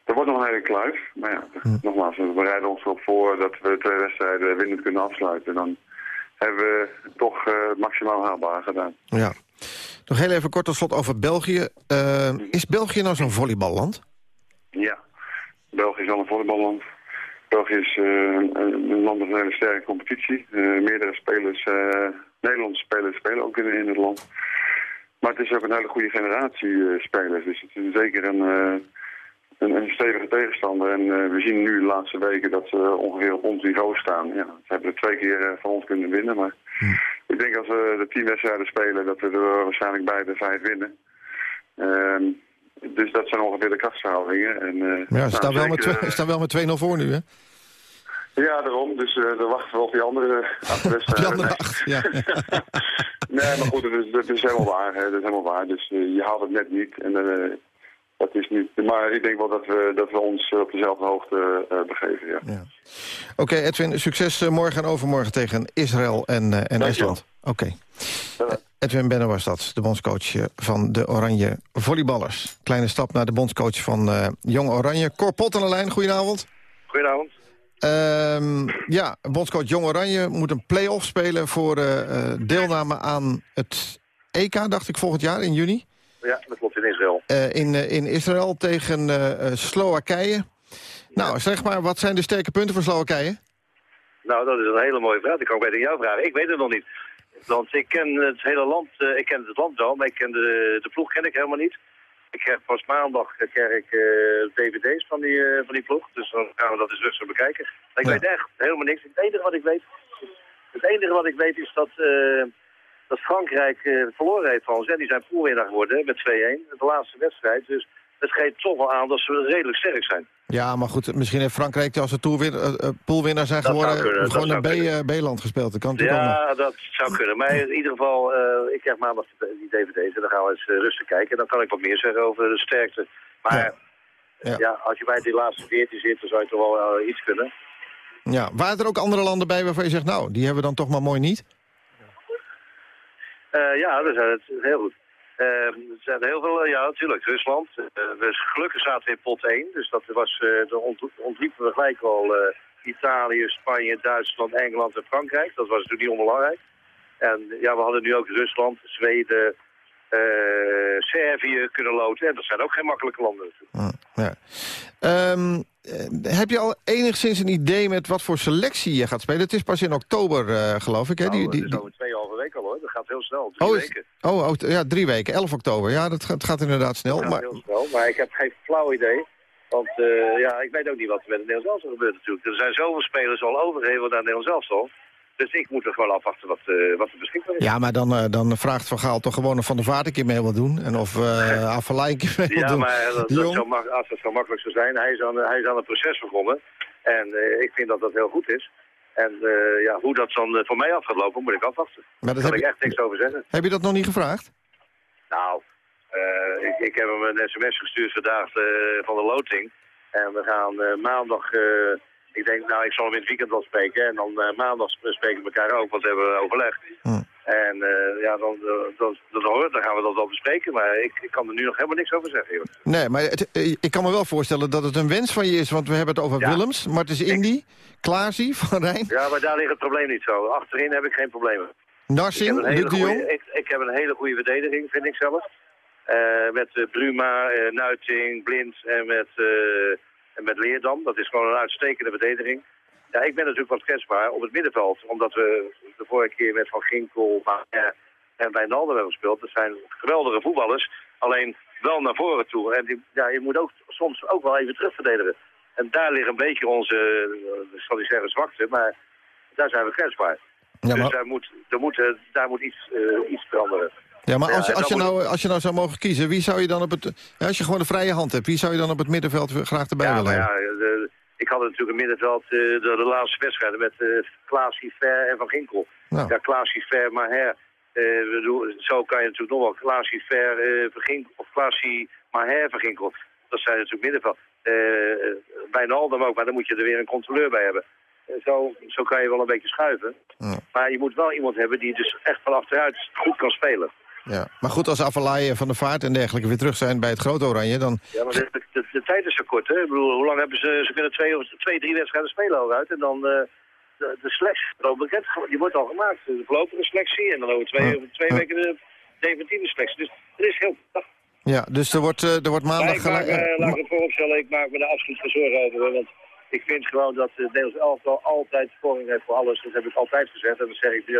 er wordt nog een hele kluif. Maar ja, nogmaals, we bereiden ons erop voor dat we twee wedstrijden winnend kunnen afsluiten. Dan hebben we toch eh, het maximaal haalbaar gedaan. Ja. Nog heel even kort tot slot over België. Eh, is België nou zo'n volleyballand? Ja, België is wel een volleyballand. België is eh, een, land met een hele sterke competitie. Eh, meerdere spelers, eh, Nederlandse spelers spelen ook in, in het land. Maar het is ook een hele goede generatie eh, spelers. Dus het is zeker een, eh, een, een stevige tegenstander. En eh, we zien nu de laatste weken dat ze ongeveer op ons niveau staan. Ja, ze hebben er twee keer van ons kunnen winnen. Maar ik denk als we de tien wedstrijden spelen, dat we er waarschijnlijk bij de vijf winnen. Ehm, dus dat zijn ongeveer de krachtsverhoudingen. En, Ja, ze nou, staan wel met ze staan wel met 2-0 voor nu, hè? Ja, daarom. Dus eh dan wachten we op die andere. Die andere acht, ja. [LAUGHS] nee, maar goed, dat is, dat is helemaal waar. Hè. Dat is helemaal waar. Dus eh, je haalt het net niet. En eh, dat is niet... Maar ik denk wel dat we, dat we ons op dezelfde hoogte eh, begeven, ja. Oké, Edwin, succes eh, morgen en overmorgen tegen Israël en, eh, en Estland. Oké. Edwin Benne was dat, de bondscoach eh, van de Oranje Volleyballers. Kleine stap naar de bondscoach van eh, Jong Oranje. Cor Pot aan de lijn, goedenavond. Goedenavond. Ehm, ja, bondscoach Jong Oranje moet een play-off spelen... voor eh, eh, deelname aan het EK, dacht ik, volgend jaar in juni. Ja, dat klopt in Israël. Eh, in, in Israël tegen Slowakije. Nou, zeg maar, wat zijn de sterke punten voor Slowakije? Nou, dat is een hele mooie vraag. Die kan ik beter jou vragen. Ik weet het nog niet. Want ik ken het hele land, ik ken het land wel, maar ik ken de, de ploeg ken ik helemaal niet. Ik krijg pas maandag eh, krijg ik eh, dvd's van die, eh, van die ploeg. Dus dan gaan we dat eens rustig bekijken. Maar ik weet echt helemaal niks. Het enige wat ik weet, het enige wat ik weet is dat, dat Frankrijk verloren heeft van ons. En die zijn poolwinnaar geworden met 2-1. De laatste wedstrijd. Dus het geeft toch wel aan dat ze redelijk sterk zijn. Ja, maar goed, misschien heeft Frankrijk als ze eh, poolwinnaar zijn Dat geworden... kunnen, gewoon een eh, B-land gespeeld. Dat kan natuurlijk. Ja, dat zou kunnen. Maar in ieder geval, eh, ik krijg maandag die dvd's en dan gaan we eens rustig kijken. En dan kan ik wat meer zeggen over de sterkte. Maar Ja. Ja. als je bij die laatste 14 zit, dan zou je toch wel iets kunnen. Ja, waren er ook andere landen bij waarvan je zegt... nou, die hebben we dan toch maar mooi niet? Ja, dat is heel goed. Eh, er zijn heel veel, eh, ja natuurlijk, Rusland. Eh, dus gelukkig zaten we in pot 1, dus dat was, dan ont ontliepen we gelijk al eh, Italië, Spanje, Duitsland, Engeland en Frankrijk. Dat was natuurlijk niet onbelangrijk. En ja, we hadden nu ook Rusland, Zweden, eh, Servië kunnen loten. En dat zijn ook geen makkelijke landen natuurlijk. Ja. Ehm, eh, heb je al enigszins een idee met wat voor selectie je gaat spelen? Het is pas in oktober, eh, geloof ik, hè? Nou, Die, die, hoor, dat gaat heel snel, drie Oh, weken. oh, oh, ja, drie weken, 11 oktober. Ja, dat gaat, gaat inderdaad snel. Dat gaat Maar, heel snel, maar ik heb geen flauw idee. Want eh, ja, ik weet ook niet wat er met het Nederlands elftal gebeurt natuurlijk. Er zijn zoveel spelers al overgegeven naar het Nederlands elftal. Dus ik moet er gewoon afwachten wat, eh, wat er beschikbaar is. ja, maar dan, eh, dan vraagt Van Gaal toch gewoon of Van der Vaart een keer mee wil doen. En of uh, een keer mee wil Ja, doen. maar dat, als dat zo makkelijk zou zijn, hij is aan, hij is aan het proces begonnen. En ik vind dat dat heel goed is. En eh, ja, hoe dat dan eh, voor mij af gaat lopen, moet ik afwachten. Maar dat Daar kan ik je- echt niks over zeggen. Heb je dat nog niet gevraagd? Nou, eh, ik, ik heb hem een sms gestuurd vandaag van de loting. En we gaan maandag, ik denk, nou, ik zal hem in het weekend wel spreken. En dan maandag sp- spreken we elkaar ook, want we hebben overleg. En eh, ja, dan, eh, dan, dan, dan, dan gaan we dat wel bespreken. Maar ik, ik kan er nu nog helemaal niks over zeggen, joh. Nee, maar het, eh, ik kan me wel voorstellen dat het een wens van je is. Want we hebben het over Ja. Willems, Martens Indy, Klaasie, Van Rijn, Ja, maar daar ligt het probleem niet zo. Achterin heb ik geen problemen. Narsing, Luc de Jong. ik, ik heb een hele goede verdediging, vind ik zelf. Met Bruma, Nuiting, Blind en met, en met Leerdam. Dat is gewoon een uitstekende verdediging. Ja, ik ben natuurlijk wat kwetsbaar op het middenveld. Omdat we de vorige keer met Van Ginkel Maher en Wijnaldum hebben gespeeld. Dat zijn geweldige voetballers. Alleen wel naar voren toe. En die, ja, je moet ook soms ook wel even terugverdedigen. En daar ligt een beetje onze, eh, zal ik zeggen, zwakte. Maar daar zijn we kwetsbaar. Ja, Dus maar, daar moet, daar moet, eh, daar moet iets, eh, iets veranderen. ja, maar als, als, je nou, als je nou zou mogen kiezen, wie zou je dan op het... Ja, als je gewoon een vrije hand hebt, wie zou je dan op het middenveld graag erbij willen maar hebben? ja, de- ik had natuurlijk een middenveld eh, de, de laatste wedstrijden met uh, Klaasie, Ver en Van Ginkel. Nou. Ja, Klaasie, Ver, Maher. eh zo kan je natuurlijk nog wel Klaasie, Ver, eh Van Ginkel, of Klaasie, Maher, Van Ginkel. Dat zijn natuurlijk middenveld. Eh Wijnaldum ook, maar dan moet je er weer een controleur bij hebben. Eh, zo, zo kan je wel een beetje schuiven. Maar je moet wel iemand hebben die dus echt van achteruit goed kan spelen. Ja. Maar goed, als Afvalai, Van der Vaart en dergelijke weer terug zijn bij het grote oranje... dan Ja, maar de, de, de tijd is zo kort, hè? Ik bedoel, hoe lang hebben ze... Ze kunnen twee, of twee drie wedstrijden spelen hooguit. En dan eh, de, de selectie Die wordt al gemaakt. De voorlopige selectie. En dan over twee, over twee weken de definitieve selectie. Dus het is heel... Ja, dus er wordt, eh, er wordt maandag... maak, me, laat ik het vooropstellen, ik maak me daar absoluut geen zorgen over. Want ik vind gewoon dat het Nederlands elftal altijd voorrang heeft voor alles. Dat heb ik altijd gezegd en dat zeg ik nu.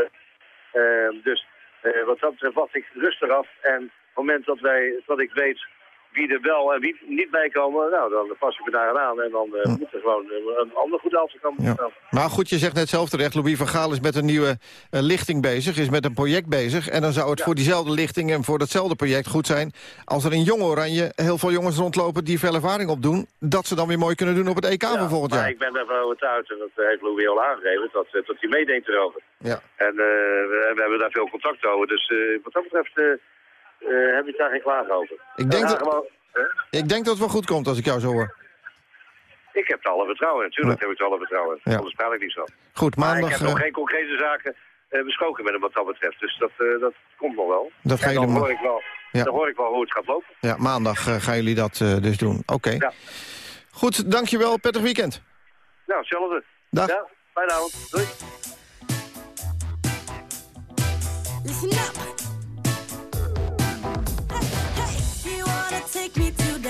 Eh, dus eh, wat dat betreft ik rustig af. En op het moment dat, wij, dat ik weet wie er wel en wie niet bij komen, nou, dan pas ik me daar aan. En dan eh, moet er gewoon eh, een ander goed komen. Ja. Maar goed, je zegt net zelf terecht, Louis van Gaal is met een nieuwe eh, lichting bezig, is met een project bezig. En dan zou het voor diezelfde lichting en voor datzelfde project goed zijn... als er in Jong Oranje heel veel jongens rondlopen die veel ervaring opdoen... dat ze dan weer mooi kunnen doen op het EK van volgend jaar. ik ben ervan overtuigd, en dat heeft Louis al aangegeven, dat, dat hij meedenkt erover. Ja. En we, we hebben daar veel contact over. Dus wat dat betreft eh, eh, heb ik daar geen klagen over. Ik denk dat- gewoon- hè? Ik denk dat het wel goed komt als ik jou zo hoor. Ik heb er alle vertrouwen in. Natuurlijk heb ik er alle vertrouwen in. Ja. Anders praat ik niet zo. Goed, Maar maandag... ik heb nog eh, geen concrete zaken eh, besproken met hem wat dat betreft. Dus dat, eh, dat komt nog wel. Dat gaan en dan hoor, ik wel, Ja. dan hoor ik wel hoe het gaat lopen. ja, maandag gaan jullie dat eh, dus doen. Oké. Ja. Goed, dankjewel. Prettig weekend. Nou, hetzelfde. Dag. Ja, fijne avond. Doei. Take me to the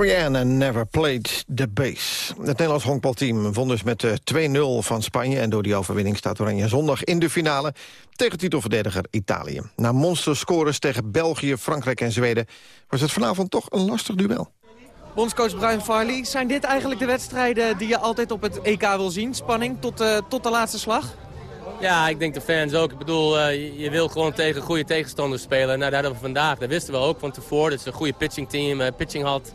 And Never Played the Bass. Het Nederlands honkbalteam won dus met eh, 2-0 van Spanje... en door die overwinning staat Oranje zondag in de finale... tegen titelverdediger Italië. Na monsterscores tegen België, Frankrijk en Zweden... was het vanavond toch een lastig duel. Bondscoach Brian Farley, zijn dit eigenlijk de wedstrijden die je altijd op het EK wil zien? Spanning tot, eh, tot de laatste slag? Ja, ik denk de fans ook. Ik bedoel, eh, je, wil gewoon tegen goede tegenstanders spelen. Nou, dat hadden we vandaag. Dat wisten we ook van tevoren. Dat is een goede pitchingteam, eh, pitching had.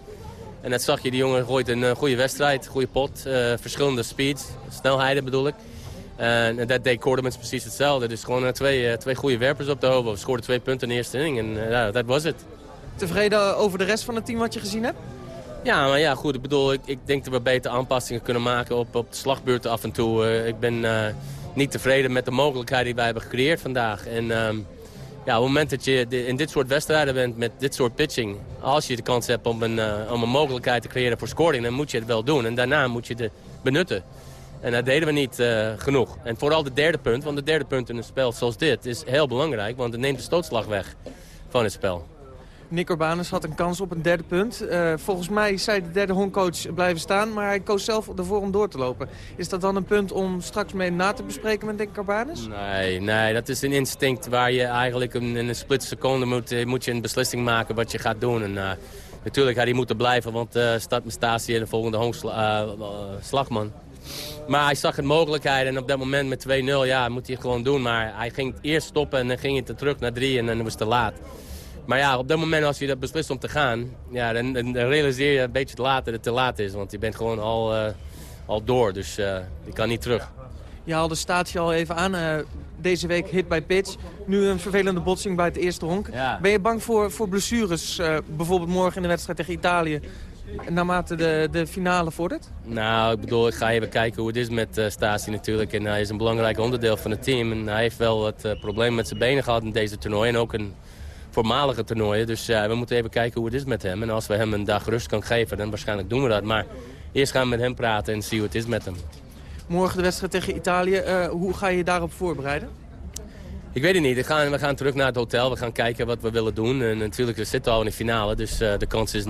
En dat zag je, die jongen gooit een eh, goede wedstrijd, goede pot. eh, verschillende speeds, snelheden bedoel ik. En dat deed Cordemans precies hetzelfde. Dus gewoon eh, twee, twee goede werpers op de hoofd. We scoorden twee punten in de eerste inning en dat was het. Tevreden over de rest van het team wat je gezien hebt? Ja, maar ja, goed. Ik bedoel, ik, ik denk dat we beter aanpassingen kunnen maken op, op de slagbeurten af en toe. Ik ben niet tevreden met de mogelijkheid die wij hebben gecreëerd vandaag. En ehm, ja, op het moment dat je in dit soort wedstrijden bent met dit soort pitching... als je de kans hebt om een, eh, om een mogelijkheid te creëren voor scoring... dan moet je het wel doen. En daarna moet je het benutten. En dat deden we niet eh, genoeg. En vooral de derde punt, want de derde punt in een spel zoals dit... is heel belangrijk, want het neemt de stootslag weg van het spel. Nick Urbanus had een kans op een derde punt. Eh, volgens mij zei de derde honkcoach blijven staan, maar hij koos zelf ervoor om door te lopen. Is dat dan een punt om straks mee na te bespreken met Nick Urbanus? Nee, nee, dat is een instinct waar je eigenlijk in een split seconde moet, eh, moet je een beslissing maken wat je gaat doen. En, eh, natuurlijk had hij moeten blijven, want uh, staat Mestatie de volgende honkslagman. maar hij zag een mogelijkheid en op dat moment met 2-0, ja, moet hij gewoon doen. Maar hij ging eerst stoppen en dan ging hij te terug naar 3 en dan was het te laat. Maar ja, op dat moment als je dat beslist om te gaan, ja, dan, dan realiseer je een beetje te laat dat het te laat is. Want je bent gewoon al, uh, al door, dus uh, je kan niet terug. Je haalde staatje al even aan. Uh, deze week hit bij pitch. Nu een vervelende botsing bij het eerste honk. Ja. Ben je bang voor, voor blessures? bijvoorbeeld morgen in de wedstrijd tegen Italië. Naarmate de, de finale vordert? Nou, ik bedoel, ik ga even kijken hoe het is met uh, Stasi natuurlijk. En hij is een belangrijk onderdeel van het team. En hij heeft wel wat uh, problemen met zijn benen gehad in deze toernooi. En ook een voormalige toernooien. Dus uh, we moeten even kijken hoe het is met hem. En als we hem een dag rust kan geven, dan waarschijnlijk doen we dat. Maar eerst gaan we met hem praten en zien hoe het is met hem. Morgen de wedstrijd tegen Italië. Uh, hoe ga je daarop voorbereiden? Ik weet het niet. We gaan, we gaan terug naar het hotel. We gaan kijken wat we willen doen. En natuurlijk, we zitten al in de finale. Dus uh, de kans is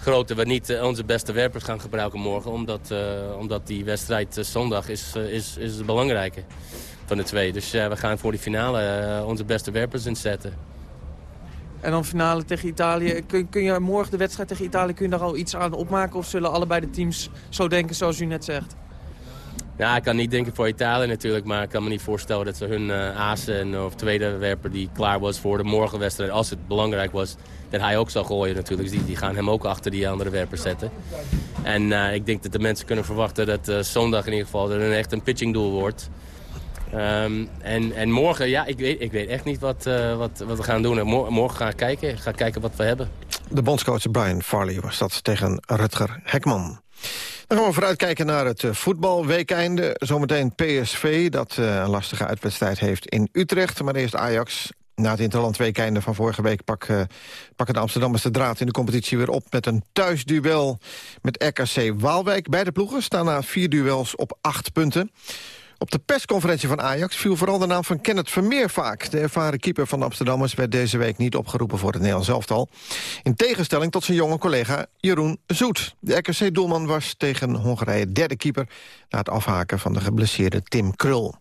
groot dat we niet onze beste werpers gaan gebruiken morgen. Omdat, omdat die wedstrijd zondag is, is, is het belangrijke van de twee. Dus we gaan voor die finale onze beste werpers inzetten. En dan finale tegen Italië. Kun, kun je morgen de wedstrijd tegen Italië kun daar al iets aan opmaken? Of zullen allebei de teams zo denken zoals u net zegt? Ja, ik kan niet denken voor Italië natuurlijk. Maar ik kan me niet voorstellen dat ze hun uh, azen of tweede werper die klaar was voor de morgenwedstrijd. Als het belangrijk was, dat hij ook zou gooien natuurlijk. Dus die, die gaan hem ook achter die andere werper zetten. En uh, ik denk dat de mensen kunnen verwachten dat uh, zondag in ieder geval er een echt een pitchingdoel wordt. Um, en, en morgen, ja, ik weet, ik weet echt niet wat, uh, wat, wat we gaan doen. Morgen, morgen ga ik kijken, ga kijken wat we hebben. De bondscoach Brian Farley was dat tegen Rutger Hekman. Dan gaan we vooruitkijken naar het uh, voetbalweekeinde. Zometeen PSV, dat uh, een lastige uitwedstrijd heeft in Utrecht. Maar eerst Ajax. Na het Interland weekeinde van vorige week pak, pakken de Amsterdammers de draad in de competitie weer op... met een thuisduel met RKC Waalwijk. Beide ploegen staan na vier duels op acht punten. Op de persconferentie van Ajax viel vooral de naam van Kenneth Vermeer vaak. De ervaren keeper van de Amsterdammers werd deze week niet opgeroepen voor het Nederlands elftal. In tegenstelling tot zijn jonge collega Jeroen Zoet. De RKC-doelman was tegen Hongarije derde keeper... na het afhaken van de geblesseerde Tim Krul.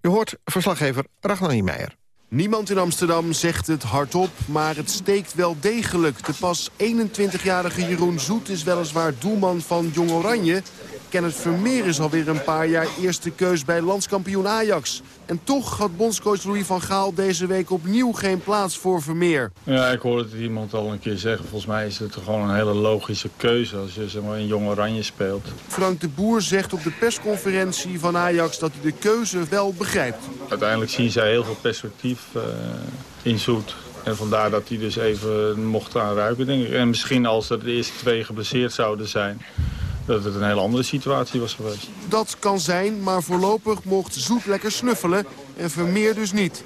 Je hoort verslaggever Ragnar Niemeyer. Niemand in Amsterdam zegt het hardop, maar het steekt wel degelijk. De pas 21-jarige Jeroen Zoet is weliswaar doelman van Jong Oranje... Kenneth Vermeer is alweer een paar jaar eerste keus bij landskampioen Ajax. En toch had bondscoach Louis van Gaal deze week opnieuw geen plaats voor Vermeer. Ja, ik hoorde het iemand al een keer zeggen. Volgens mij is het gewoon een hele logische keuze als je zeg maar, in Jong Oranje speelt. Frank de Boer zegt op de persconferentie van Ajax dat hij de keuze wel begrijpt. Uiteindelijk zien zij heel veel perspectief uh, in Zoet. En vandaar dat hij dus even mocht aanruiken, denk ik. En misschien als er de eerste twee geblesseerd zouden zijn dat het een hele andere situatie was geweest. Dat kan zijn, maar voorlopig mocht Zoet lekker snuffelen en Vermeer dus niet.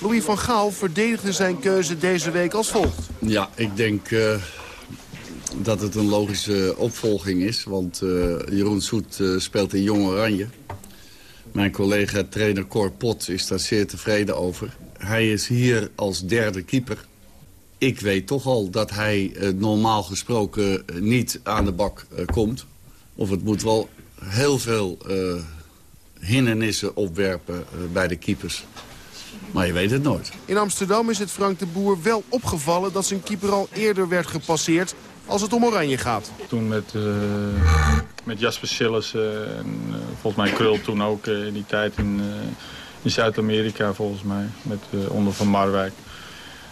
Louis van Gaal verdedigde zijn keuze deze week als volgt. Ja, ik denk uh, dat het een logische opvolging is. Want uh, Jeroen Zoet uh, speelt in Jong Oranje. Mijn collega trainer Cor Pot is daar zeer tevreden over. Hij is hier als derde keeper. Ik weet toch al dat hij eh, normaal gesproken eh, niet aan de bak eh, komt. Of het moet wel heel veel eh, hindernissen opwerpen bij de keepers. Maar je weet het nooit. In Amsterdam is het Frank de Boer wel opgevallen dat zijn keeper al eerder werd gepasseerd als het om Oranje gaat. Toen met, eh, met Jasper Sillis en volgens mij Krul toen ook eh, in die tijd in, eh, in Zuid-Amerika volgens mij. Met eh, onder Van Marwijk.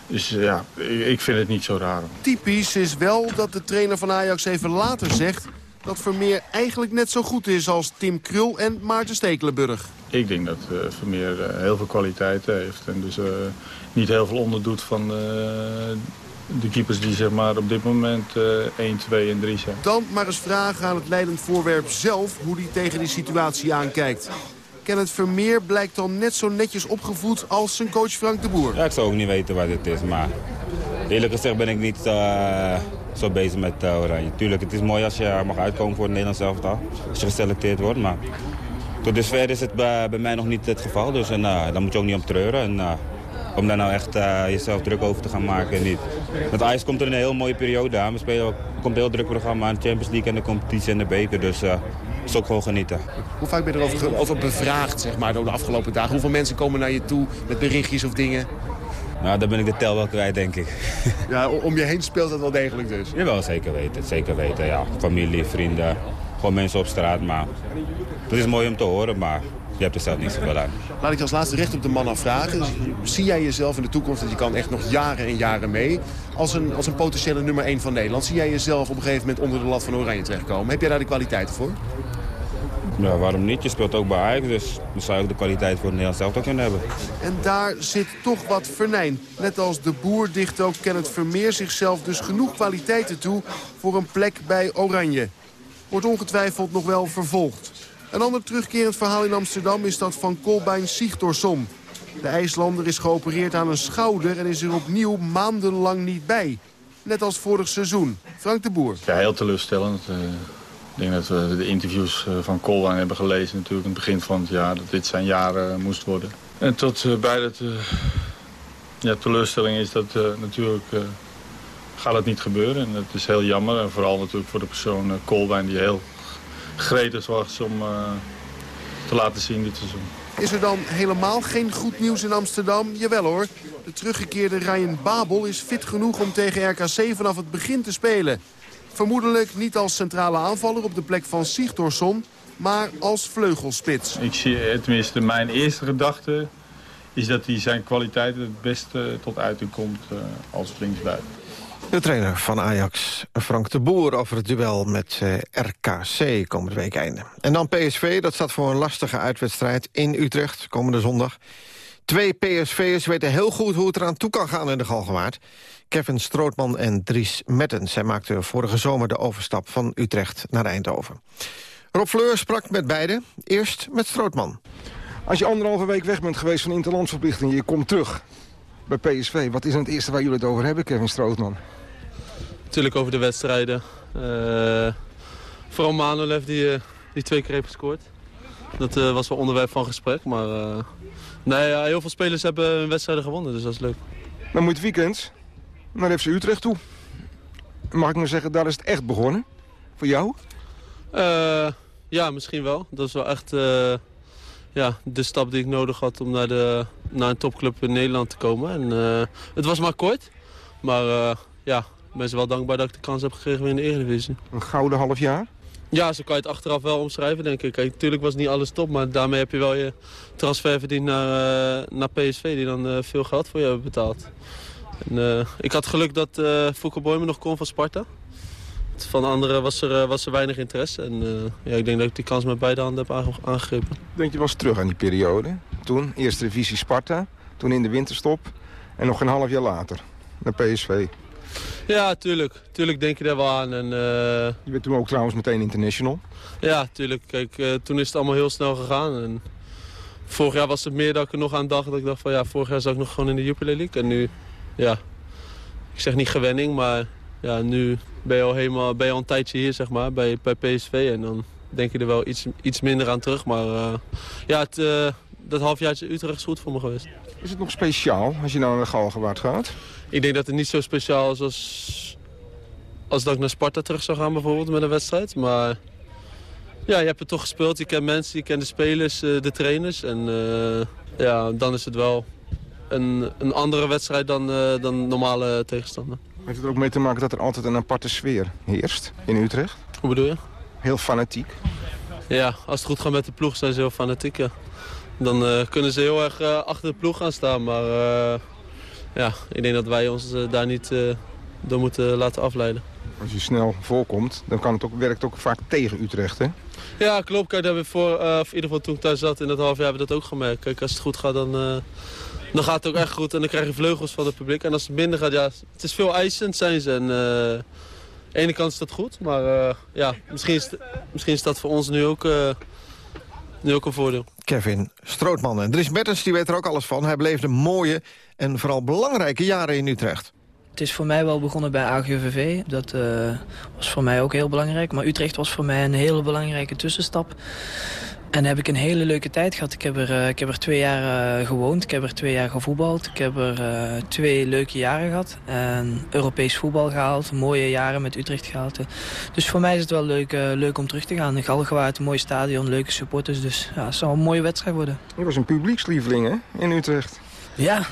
Dus eh, ja, ik, vind het niet zo raar. Typisch is wel dat de trainer van Ajax even later zegt... dat Vermeer eigenlijk net zo goed is als Tim Krul en Maarten Stekelenburg. Ik denk dat eh, Vermeer eh, heel veel kwaliteit heeft. En dus niet heel veel onderdoet van de keepers die zeg maar, op dit moment eh 1, 2 en 3 zijn. Dan maar eens vragen aan het leidend voorwerp zelf hoe hij tegen die situatie aankijkt. Kenneth Vermeer blijkt dan net zo netjes opgevoed als zijn coach Frank de Boer. Ja, ik zou ook niet weten wat het is, maar eerlijk gezegd ben ik niet eh, zo bezig met eh, Oranje. Tuurlijk, het is mooi als je mag uitkomen voor het Nederlands elftal, als je geselecteerd wordt, maar tot dusver is het bij, bij mij nog niet het geval, dus en, eh, daar moet je ook niet om treuren. En, om daar nou echt eh, jezelf druk over te gaan maken, niet. Want Ajax komt er in een heel mooie periode aan. We spelen ook, er komt een heel druk programma aan, de Champions League en de competitie en de beker, dus uh, is ook gewoon genieten. Hoe vaak ben je erover over bevraagd zeg maar, door de afgelopen dagen? Hoeveel mensen komen naar je toe met berichtjes of dingen? Nou, daar ben ik de tel wel kwijt, denk ik. [LAUGHS] Ja, om je heen speelt dat wel degelijk dus. Jawel, zeker weten. Zeker weten, ja. Familie, vrienden, gewoon mensen op straat. Maar het is mooi om te horen, maar je hebt er zelf niet zoveel aan. Laat ik je als laatste recht op de man afvragen. Zie jij jezelf in de toekomst, dat je kan echt nog jaren en jaren mee... als een, als een potentiële nummer 1 van Nederland... zie jij jezelf op een gegeven moment onder de lat van Oranje terechtkomen? Heb jij daar de kwaliteiten voor? Ja, waarom niet? Je speelt ook bij Ajax, dus dan zou je ook de kwaliteit voor het Nederlands elftal kunnen hebben. En daar zit toch wat vernijn. Net als de boer dicht ook Kenneth Vermeer zichzelf dus genoeg kwaliteiten toe... voor een plek bij Oranje. Wordt ongetwijfeld nog wel vervolgd. Een ander terugkerend verhaal in Amsterdam is dat van Kolbein Sigtorsson. De IJslander is geopereerd aan een schouder en is er opnieuw maandenlang niet bij. Net als vorig seizoen. Frank de Boer. Ja, heel teleurstellend. Eh, ik denk dat we de interviews eh, van Colwijn hebben gelezen natuurlijk in het begin van het jaar. Dat dit zijn jaar eh, moest worden. En tot bij dat ja, teleurstelling is dat natuurlijk gaat het niet gebeuren. En dat is heel jammer. En vooral natuurlijk voor de persoon Colwijn die heel gretig was om eh, te laten zien dit seizoen. Is er dan helemaal geen goed nieuws in Amsterdam? Jawel hoor. De teruggekeerde Ryan Babel is fit genoeg om tegen RKC vanaf het begin te spelen. Vermoedelijk niet als centrale aanvaller op de plek van Sigtorsson, maar als vleugelspits. Ik zie, eh, tenminste, mijn eerste gedachte is dat hij zijn kwaliteiten het beste tot uiting komt eh, als linksbuiten. De trainer van Ajax, Frank de Boer, over het duel met eh, RKC komend week einde. En dan PSV, dat staat voor een lastige uitwedstrijd in Utrecht komende zondag. Twee PSV'ers weten heel goed hoe het eraan toe kan gaan in de Galgenwaard. Kevin Strootman en Dries Mertens. Zij maakten vorige zomer de overstap van Utrecht naar Eindhoven. Rob Fleur sprak met beiden. Eerst met Strootman. Als je anderhalve week weg bent geweest van interlandsverplichtingen... je komt terug bij PSV. Wat is dan het eerste waar jullie het over hebben, Kevin Strootman? Natuurlijk over de wedstrijden. Eh, vooral Manolev die, eh, die twee keer heeft gescoord. Dat eh, was wel onderwerp van gesprek. Maar nee, ja, heel veel spelers hebben hun wedstrijden gewonnen, dus dat is leuk. Dan moet het weekend naar FC Utrecht toe. Mag ik maar zeggen, daar is het echt begonnen? Voor jou? Ja, misschien wel. Dat is wel echt ja, de stap die ik nodig had om naar, de, naar een topclub in Nederland te komen. En, het was maar kort, maar ja, ik ben ze wel dankbaar dat ik de kans heb gekregen in de Eredivisie. Een gouden half jaar? Ja, zo kan je het achteraf wel omschrijven, denk ik. Kijk, natuurlijk was niet alles top, maar daarmee heb je wel je transfer verdiend naar, eh, naar PSV, die dan eh, veel geld voor je hebben betaald. En, eh, ik had geluk dat uh, Foucault me nog kon van Sparta. Van anderen was er, was er weinig interesse. En ja, ik denk dat ik die kans met beide handen heb aange- aangegrepen. Denk je wel eens terug aan die periode? Toen, eerste divisie Sparta, toen in de winterstop... en nog een half jaar later naar PSV. Ja, tuurlijk. Tuurlijk denk je daar wel aan. En, eh, Je bent toen ook trouwens meteen international. Ja, tuurlijk. Kijk, eh, toen is het allemaal heel snel gegaan. En vorig jaar was het meer dat ik er nog aan dacht. Dat ik dacht van ja, vorig jaar zat ik nog gewoon in de Jupiler League. En nu, ja, ik zeg niet gewenning, maar ja, nu ben je al, helemaal, ben je al een tijdje hier, zeg maar, bij, bij PSV. En dan denk je er wel iets, iets minder aan terug. Maar eh, ja, het, dat halfjaartje Utrecht is goed voor me geweest. Is het nog speciaal als je nou naar de Galgenwaard gaat? Ik denk dat het niet zo speciaal is als, als dat ik naar Sparta terug zou gaan bijvoorbeeld met een wedstrijd. Maar ja, je hebt het toch gespeeld. Je kent mensen, je kent de spelers, eh, de trainers. En eh, ja, dan is het wel een, een andere wedstrijd dan, eh, dan normale tegenstander. Heeft het er ook mee te maken dat er altijd een aparte sfeer heerst in Utrecht? Hoe bedoel je? Heel fanatiek. Ja, als het goed gaat met de ploeg zijn ze heel fanatiek, ja. Dan eh, kunnen ze heel erg eh, achter de ploeg gaan staan. Maar eh, ja, ik denk dat wij ons daar niet door moeten laten afleiden. Als je snel voorkomt, dan kan het ook, werkt het ook vaak tegen Utrecht, hè? Ja, klopt. Kijk, dat hebben we voor, of in ieder geval toen ik thuis zat in dat half jaar hebben we dat ook gemerkt. Kijk, als het goed gaat, dan, dan gaat het ook echt goed. En dan krijg je vleugels van het publiek. En als het minder gaat, ja, het is veel eisend zijn ze. En aan de ene kant is dat goed. Maar ja, misschien is, misschien is dat voor ons nu ook, nu ook een voordeel. Kevin Strootman. En Dries Mertens die weet er ook alles van. Hij beleefde mooie en vooral belangrijke jaren in Utrecht. Het is voor mij wel begonnen bij AGVV. Dat eh, was voor mij ook heel belangrijk. Maar Utrecht was voor mij een hele belangrijke tussenstap. En heb ik een hele leuke tijd gehad. Ik heb er, eh, ik heb er twee jaar eh, gewoond. Ik heb er twee jaar gevoetbald. Ik heb er eh, twee leuke jaren gehad. En Europees voetbal gehaald. Mooie jaren met Utrecht gehaald. Dus voor mij is het wel leuk, leuk om terug te gaan. Galgenwaard, een mooi stadion, leuke supporters. Dus ja, het zal een mooie wedstrijd worden. Je was een publiekslieveling, hè, in Utrecht. Ja,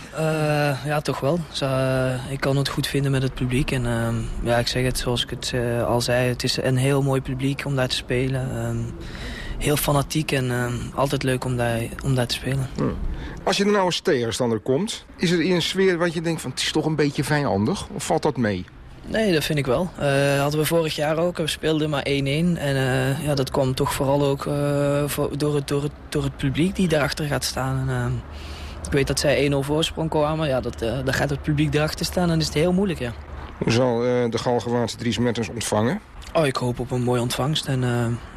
ja, toch wel. Ik kan het goed vinden met het publiek. En ehm, ja, ik zeg het zoals ik het al zei. Het is een heel mooi publiek om daar te spelen. Heel fanatiek en ehm, altijd leuk om daar, om daar te spelen. Hm. Als je er nou als tegenstander komt, is er een sfeer wat je denkt van het is toch een beetje vijandig? Of valt dat mee? Nee, dat vind ik wel. Eh hadden we vorig jaar ook. We speelden maar 1-1. En eh, ja, dat kwam toch vooral ook eh, voor- door, het, door, het, door het publiek die daarachter gaat staan. En, ik weet dat zij 1-0 voorsprong kwamen. Ja, dat, dan gaat het publiek daarachter staan en is het heel moeilijk, ja. Hoe zal de Galgenwaardse Dries Mertens ontvangen? Oh, ik hoop op een mooie ontvangst. En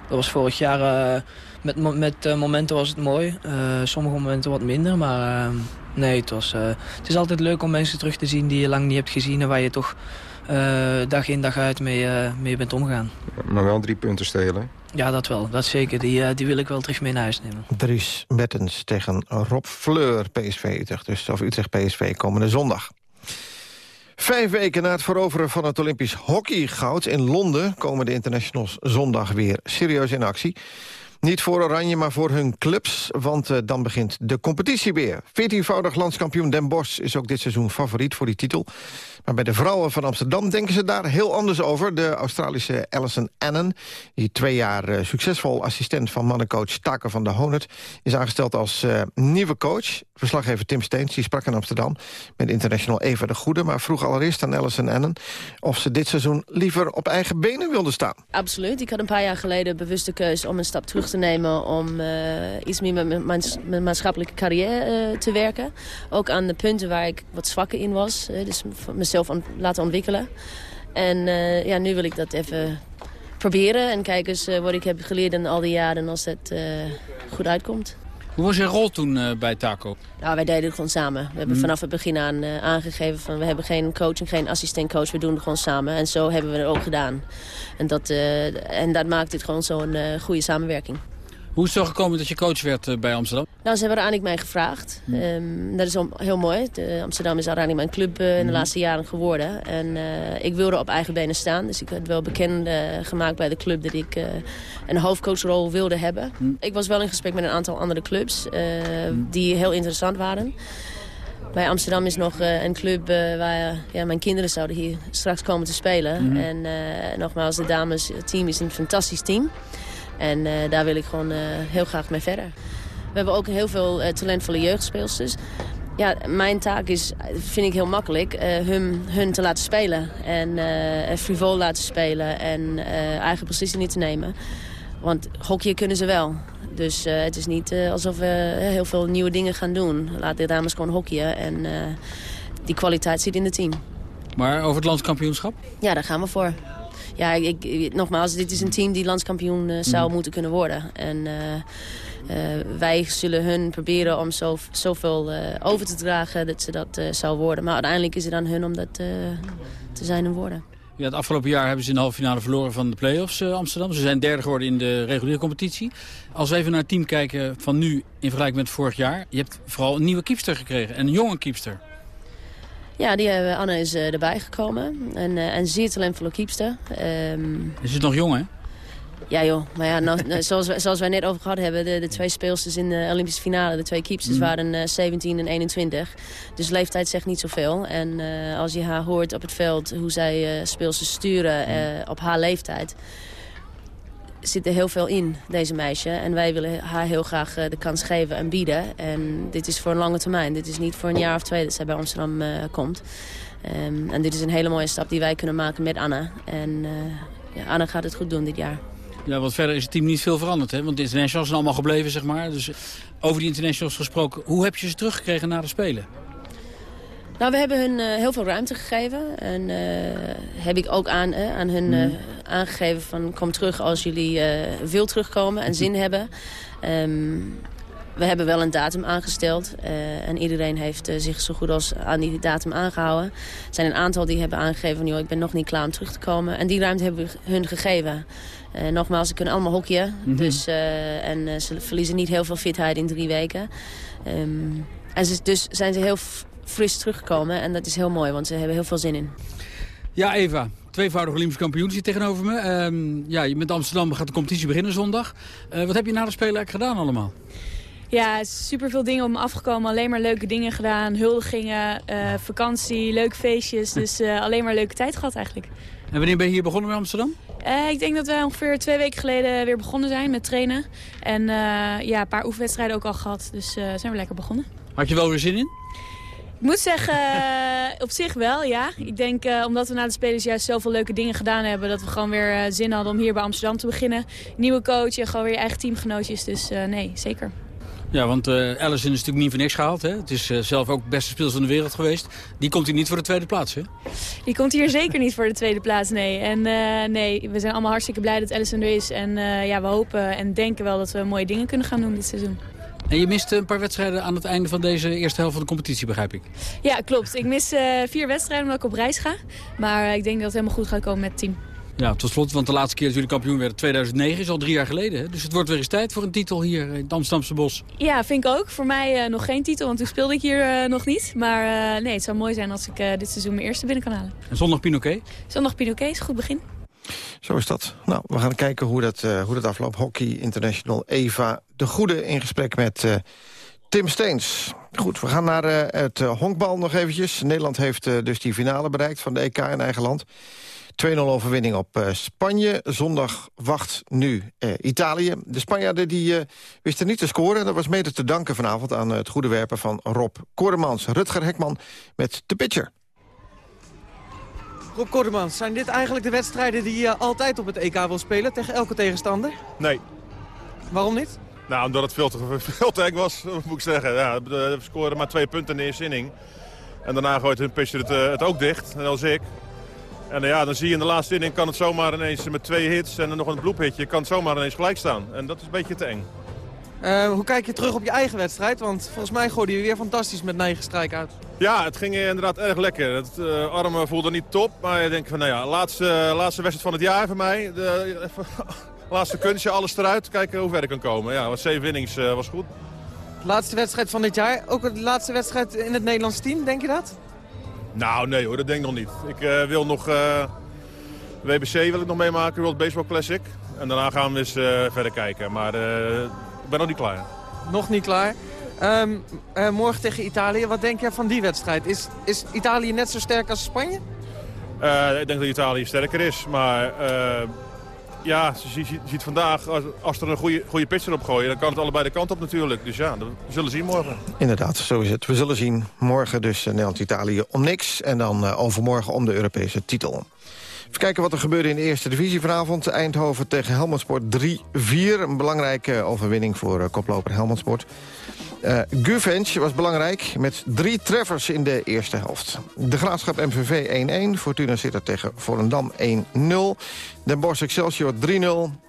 dat was vorig jaar, eh, met, met eh, momenten was het mooi. Eh, sommige momenten wat minder, maar nee, het, was, eh, het is altijd leuk om mensen terug te zien die je lang niet hebt gezien... en waar je toch eh, dag in dag uit mee, eh, mee bent omgegaan. Maar wel drie punten stelen. Ja, dat wel. Dat zeker. Die, eh, die wil ik wel terug mee naar huis nemen. Dries Mertens tegen Rob Fleur, PSV Utrecht. Dus, of Utrecht PSV komende zondag. Vijf weken na het veroveren van het Olympisch hockeygoud in Londen... komen de internationals zondag weer serieus in actie. Niet voor Oranje, maar voor hun clubs, want eh, dan begint de competitie weer. 14-voudig landskampioen Den Bosch is ook dit seizoen favoriet voor die titel. Maar bij de vrouwen van Amsterdam denken ze daar heel anders over. De Australische Alison Annan, die twee jaar eh, succesvol assistent van mannencoach Taken van de Honert, is aangesteld als eh, nieuwe coach. Verslaggever Tim Steens, die sprak in Amsterdam met international Eva de Goede, maar vroeg allereerst aan Alison Annan of ze dit seizoen liever op eigen benen wilde staan. Absoluut. Ik had een paar jaar geleden bewust de keuze om een stap terug te nemen... om eh, iets meer met mijn, maatschappelijke carrière eh, te werken. Ook aan de punten waar ik wat zwakker in was. dus mezelf on- laten ontwikkelen. En eh, ja, nu wil ik dat even proberen. En kijken eens wat ik heb geleerd in al die jaren als het goed uitkomt. Hoe was je rol toen eh, bij Taco? Nou, wij deden het gewoon samen. We hebben Hmm. vanaf het begin aan eh, aangegeven van we hebben geen coaching, geen assistentcoach. We doen het gewoon samen. En zo hebben we het ook gedaan. En dat, eh, en dat maakt het gewoon zo'n goede samenwerking. Hoe is het zo gekomen dat je coach werd eh, bij Amsterdam? Nou, ze hebben uiteindelijk mij gevraagd. Ehm, dat is heel mooi. De, Amsterdam is uiteindelijk mijn club eh, in de Mhm. laatste jaren geworden. En eh, ik wilde op eigen benen staan. Dus ik had wel bekend gemaakt bij de club dat ik een hoofdcoachrol wilde hebben. Ik was wel in gesprek met een aantal andere clubs die heel interessant waren. Bij Amsterdam is nog een club waar ja, mijn kinderen zouden hier straks komen te spelen. En nogmaals, het damesteam is een fantastisch team. En eh, daar wil ik gewoon eh, heel graag mee verder. We hebben ook heel veel eh, talentvolle jeugdspeelsters. Ja, mijn taak is, vind ik heel makkelijk, hun, hun te laten spelen. En frivol laten spelen en eigen beslissingen te nemen. Want hockey kunnen ze wel. Dus het is niet alsof we heel veel nieuwe dingen gaan doen. Laat de dames gewoon hockeyen en die kwaliteit zit in het team. Maar over het landskampioenschap? Ja, daar gaan we voor. Ja, ik, nogmaals, dit is een team die landskampioen eh, zou Mhm. moeten kunnen worden. En eh, eh, wij zullen hun proberen om zo, zoveel over te dragen dat ze dat zou worden. Maar uiteindelijk is het aan hun om dat te zijn en worden. Ja, het afgelopen jaar hebben ze in de halve finale verloren van de play-offs Amsterdam. Ze zijn derde geworden in de reguliere competitie. Als we even naar het team kijken van nu in vergelijking met vorig jaar. Je hebt vooral een nieuwe kiepster gekregen. En een jonge kiepster. Ja, die, hebben Anne is eh, erbij gekomen. En, eh, en zeer talentvolle kiepster. Ehm, Ze is nog jong, hè? Ja joh, maar ja, nou, nou, zoals, wij, zoals wij net over gehad hebben... de, de twee speelsters in de Olympische finale, de twee keepsters... Mhm. waren eh, 17 en 21. Dus leeftijd zegt niet zoveel. En als je haar hoort op het veld hoe zij eh speelsters sturen eh, op haar leeftijd... zit er heel veel in, deze meisje. En wij willen haar heel graag eh, de kans geven en bieden. En dit is voor een lange termijn. Dit is niet voor een jaar of twee dat zij bij Amsterdam eh, komt. Ehm, en dit is een hele mooie stap die wij kunnen maken met Anna. En eh, ja, Anna gaat het goed doen dit jaar. Ja, want verder is het team niet veel veranderd, hè? Want de internationals zijn allemaal gebleven, zeg maar. Dus over die internationals gesproken, hoe heb je ze teruggekregen na de Spelen? Nou, we hebben hun eh, heel veel ruimte gegeven. En eh, heb ik ook aan, eh, aan hun eh, aangegeven van kom terug als jullie wil terugkomen en zin hebben. Ehm, we hebben wel een datum aangesteld. en iedereen heeft zich zo goed als aan die datum aangehouden. Er zijn een aantal die hebben aangegeven van joh, ik ben nog niet klaar om terug te komen. En die ruimte hebben we hun gegeven. Nogmaals, ze kunnen allemaal hockeyen. Mhm. dus, en ze verliezen niet heel veel fitheid in drie weken. Ehm, en ze, dus zijn ze heel fris teruggekomen. En dat is heel mooi, want ze hebben heel veel zin in. Ja, Eva. Tweevoudig Olympisch kampioen zit tegenover me. Ehm, ja, je met Amsterdam gaat de competitie beginnen zondag. Eh, wat heb je na de Spelen eigenlijk gedaan allemaal? Ja, super veel dingen op me afgekomen. Alleen maar leuke dingen gedaan. Huldigingen, eh, vakantie, leuke feestjes. Dus eh, alleen maar leuke tijd gehad eigenlijk. En wanneer ben je hier begonnen met Amsterdam? Eh, ik denk dat we ongeveer twee weken geleden weer begonnen zijn met trainen. En eh, ja, een paar oefenwedstrijden ook al gehad. Dus eh, zijn we lekker begonnen. Had je wel weer zin in? Ik moet zeggen, eh, op zich wel, ja. Ik denk eh, omdat we na de spelers juist zoveel leuke dingen gedaan hebben... dat we gewoon weer eh, zin hadden om hier bij Amsterdam te beginnen. Nieuwe coach en gewoon weer je eigen teamgenootjes. Dus nee, zeker. Ja, want Allison is natuurlijk niet voor niks gehaald. Hè? Het is zelf ook beste speelster van de wereld geweest. Die komt hier niet voor de tweede plaats, hè? Die komt hier zeker niet voor de tweede plaats, nee. En nee, we zijn allemaal hartstikke blij dat Allison er is. En ja, we hopen en denken wel dat we mooie dingen kunnen gaan doen dit seizoen. En je mist een paar wedstrijden aan het einde van deze eerste helft van de competitie, begrijp ik. Ja, klopt. Ik mis eh, vier wedstrijden omdat ik op reis ga. Maar eh, ik denk dat het helemaal goed gaat komen met het team. Ja, tot slot, want de laatste keer dat jullie kampioen werden, 2009, is al drie jaar geleden. Hè? Dus het wordt weer eens tijd voor een titel hier in het Amsterdamse Bos. Ja, vind ik ook. Voor mij eh, nog geen titel, want toen speelde ik hier nog niet. Maar nee, het zou mooi zijn als ik dit seizoen mijn eerste binnen kan halen. En zondag Pinoquet. Zondag Pinoquet is een goed begin. Zo is dat. Nou, we gaan kijken hoe dat, eh, hoe dat afloopt. Hockey International Eva de Goede in gesprek met eh, Tim Steens. Goed, we gaan naar eh, het honkbal nog eventjes. Nederland heeft dus die finale bereikt van de EK in eigen land. 2-0 overwinning op Spanje. Zondag wacht nu Italië. De Spanjaarden die, wisten niet te scoren. Dat was mede te danken vanavond aan het goede werpen van Rob Koremans. Rutger Hekman met de pitcher. Rob Kordemans, zijn dit eigenlijk de wedstrijden die je altijd op het EK wil spelen tegen elke tegenstander? Nee. Waarom niet? Nou, omdat het veel te, [LAUGHS] veel te eng was, moet ik zeggen. Ja, we scoren maar twee punten in de eerste inning. En daarna gooit hun pitcher het, eh, het ook dicht, net als ik. En eh, ja, dan zie je in de laatste inning kan het zomaar ineens met twee hits en nog een bloephitje... kan het zomaar ineens gelijk staan. En dat is een beetje te eng. Eh, hoe kijk je terug op je eigen wedstrijd? Want volgens mij gooide je weer fantastisch met negen strijk uit. Ja, het ging inderdaad erg lekker. Het uh, armen voelde niet top, maar ik denk van, nou ja, laatste, laatste wedstrijd van het jaar voor mij. De, even, [LAUGHS] laatste kunstje, alles eruit, kijken hoe ver ik kan komen. Ja, want zeven innings uh, was goed. Laatste wedstrijd van dit jaar, ook de laatste wedstrijd in het Nederlands team, denk je dat? Nou, nee hoor, dat denk ik nog niet. Ik wil nog, WBC wil ik nog meemaken, World Baseball Classic. En daarna gaan we eens verder kijken, maar ben nog niet klaar. Nog niet klaar. Um, morgen tegen Italië, wat denk je van die wedstrijd? Is, is Italië net zo sterk als Spanje? ik denk dat Italië sterker is, maar ja, je ziet vandaag, als, als er een goede, goede pitcher op gooien... dan kan het allebei de kant op natuurlijk. Dus ja, we zullen zien morgen. Inderdaad, zo is het. We zullen zien morgen dus Nederland-Italië om niks... en dan uh, overmorgen om de Europese titel. Even kijken wat er gebeurde in de eerste divisie vanavond. Eindhoven tegen Helmond Sport 3-4. Een belangrijke overwinning voor uh, koploper Helmond Sport. Uh, Guvench was belangrijk met drie treffers in de eerste helft. De Graafschap MVV 1-1, Fortuna Sittard tegen Volendam 1-0. Den Bosch Excelsior 3-0.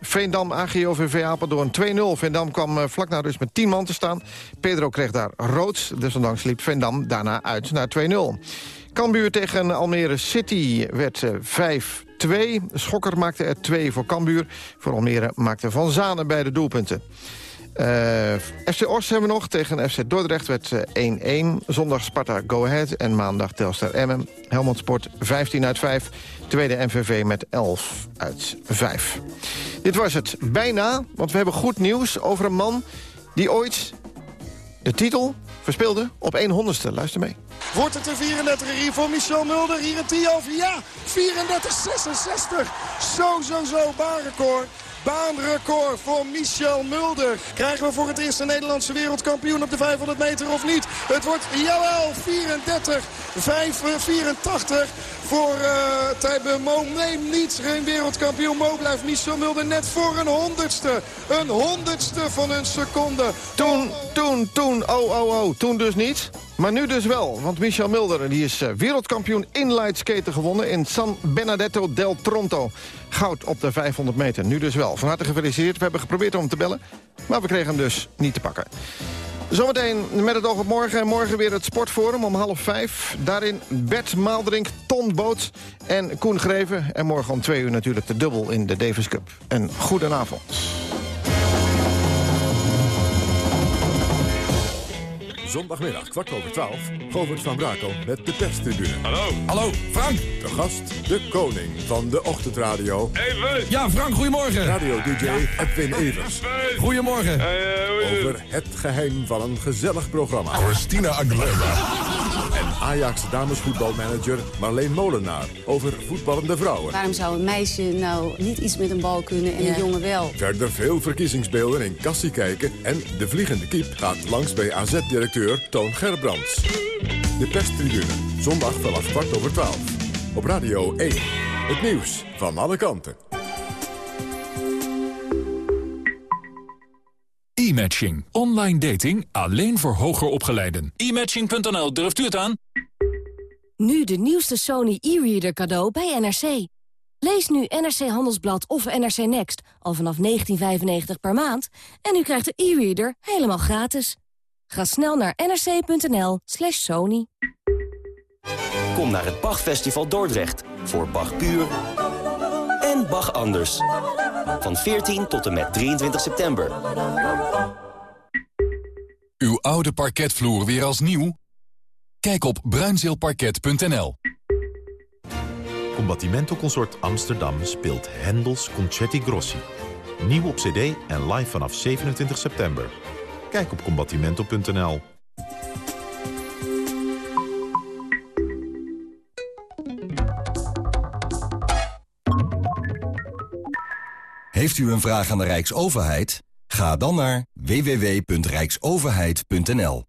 Veendam AGOVV Apeldoorn 2-0. Veendam kwam uh, vlak na rust met 10 man te staan. Pedro kreeg daar rood, desondanks liep Veendam daarna uit naar 2-0. Cambuur tegen Almere City werd eh, 5-2. Schokker maakte er 2 voor Cambuur. Voor Almere maakte Van Zanen beide doelpunten. Eh, FC Os hebben we nog. Tegen FC Dordrecht werd eh, 1-1. Zondag Sparta Go Ahead en maandag Telstar Emmen. Helmond Sport 15 uit 5. Tweede MVV met 11 uit 5. Dit was het bijna, want we hebben goed nieuws over een man... die ooit de titel verspeelde op 1 honderdste. Luister mee. Wordt het een 34 hier voor Michel Mulder? Hier een Tialf, ja, 34-66. Zo, zo, zo, baanrecord. Baanrecord voor Michel Mulder. Krijgen we voor het eerst een Nederlandse wereldkampioen op de 500 meter of niet? Het wordt, jawel, 34, 5, 84 voor uh, Tijbe Mo. Nee, niets, geen wereldkampioen. Mo blijft Michel Mulder net voor een honderdste. Een honderdste van een seconde. Toen, toen, toen, oh, oh, oh, toen dus niet. Maar nu dus wel, want Michel Mulder die is eh, wereldkampioen inlineskaten gewonnen... in San Benedetto del Tronto. Goud op de 500 meter, nu dus wel. Van harte gefeliciteerd. We hebben geprobeerd om te bellen, maar we kregen hem dus niet te pakken. Zometeen met het oog op morgen. Morgen weer het Sportforum om half vijf. Daarin Bert Maaldrink, Ton Boot en Koen Greven. En morgen om twee uur natuurlijk de dubbel in de Davis Cup. En goedenavond. Zondagmiddag, kwart over twaalf, Govert van Brakel met de perstribune. Hallo. Hallo, Frank. De gast, de koning van de ochtendradio. Even. Ja, Frank, goedemorgen. Radio-dj Edwin Evers. Goedemorgen. Over het geheim van een gezellig programma. Christina Aguilera. Ajax damesvoetbalmanager Marleen Molenaar over voetballende vrouwen. Waarom zou een meisje nou niet iets met een bal kunnen en een jongen wel? Verder veel verkiezingsbeelden in Kassie kijken. En de vliegende kiep gaat langs bij AZ-directeur Toon Gerbrands. De perstribune, zondag vanaf kwart over twaalf. Op Radio 1. Het nieuws van alle kanten. E-matching. Online dating alleen voor hoger opgeleiden. E-matching.nl, durft u het aan? Nu de nieuwste Sony e-reader cadeau bij NRC. Lees nu NRC Handelsblad of NRC Next al vanaf 19,95 per maand... en u krijgt de e-reader helemaal gratis. Ga snel naar nrc.nl slash sony. Kom naar het Bachfestival Dordrecht voor Bach Puur en Bach Anders. Van 14 tot en met 23 september. Uw oude parketvloer weer als nieuw? Kijk op bruinzeelparket.nl. Combattimento Consort Amsterdam speelt Hendels Concerti Grossi. Nieuw op cd en live vanaf 27 september. Kijk op combattimento.nl. Heeft u een vraag aan de Rijksoverheid? Ga dan naar www.rijksoverheid.nl.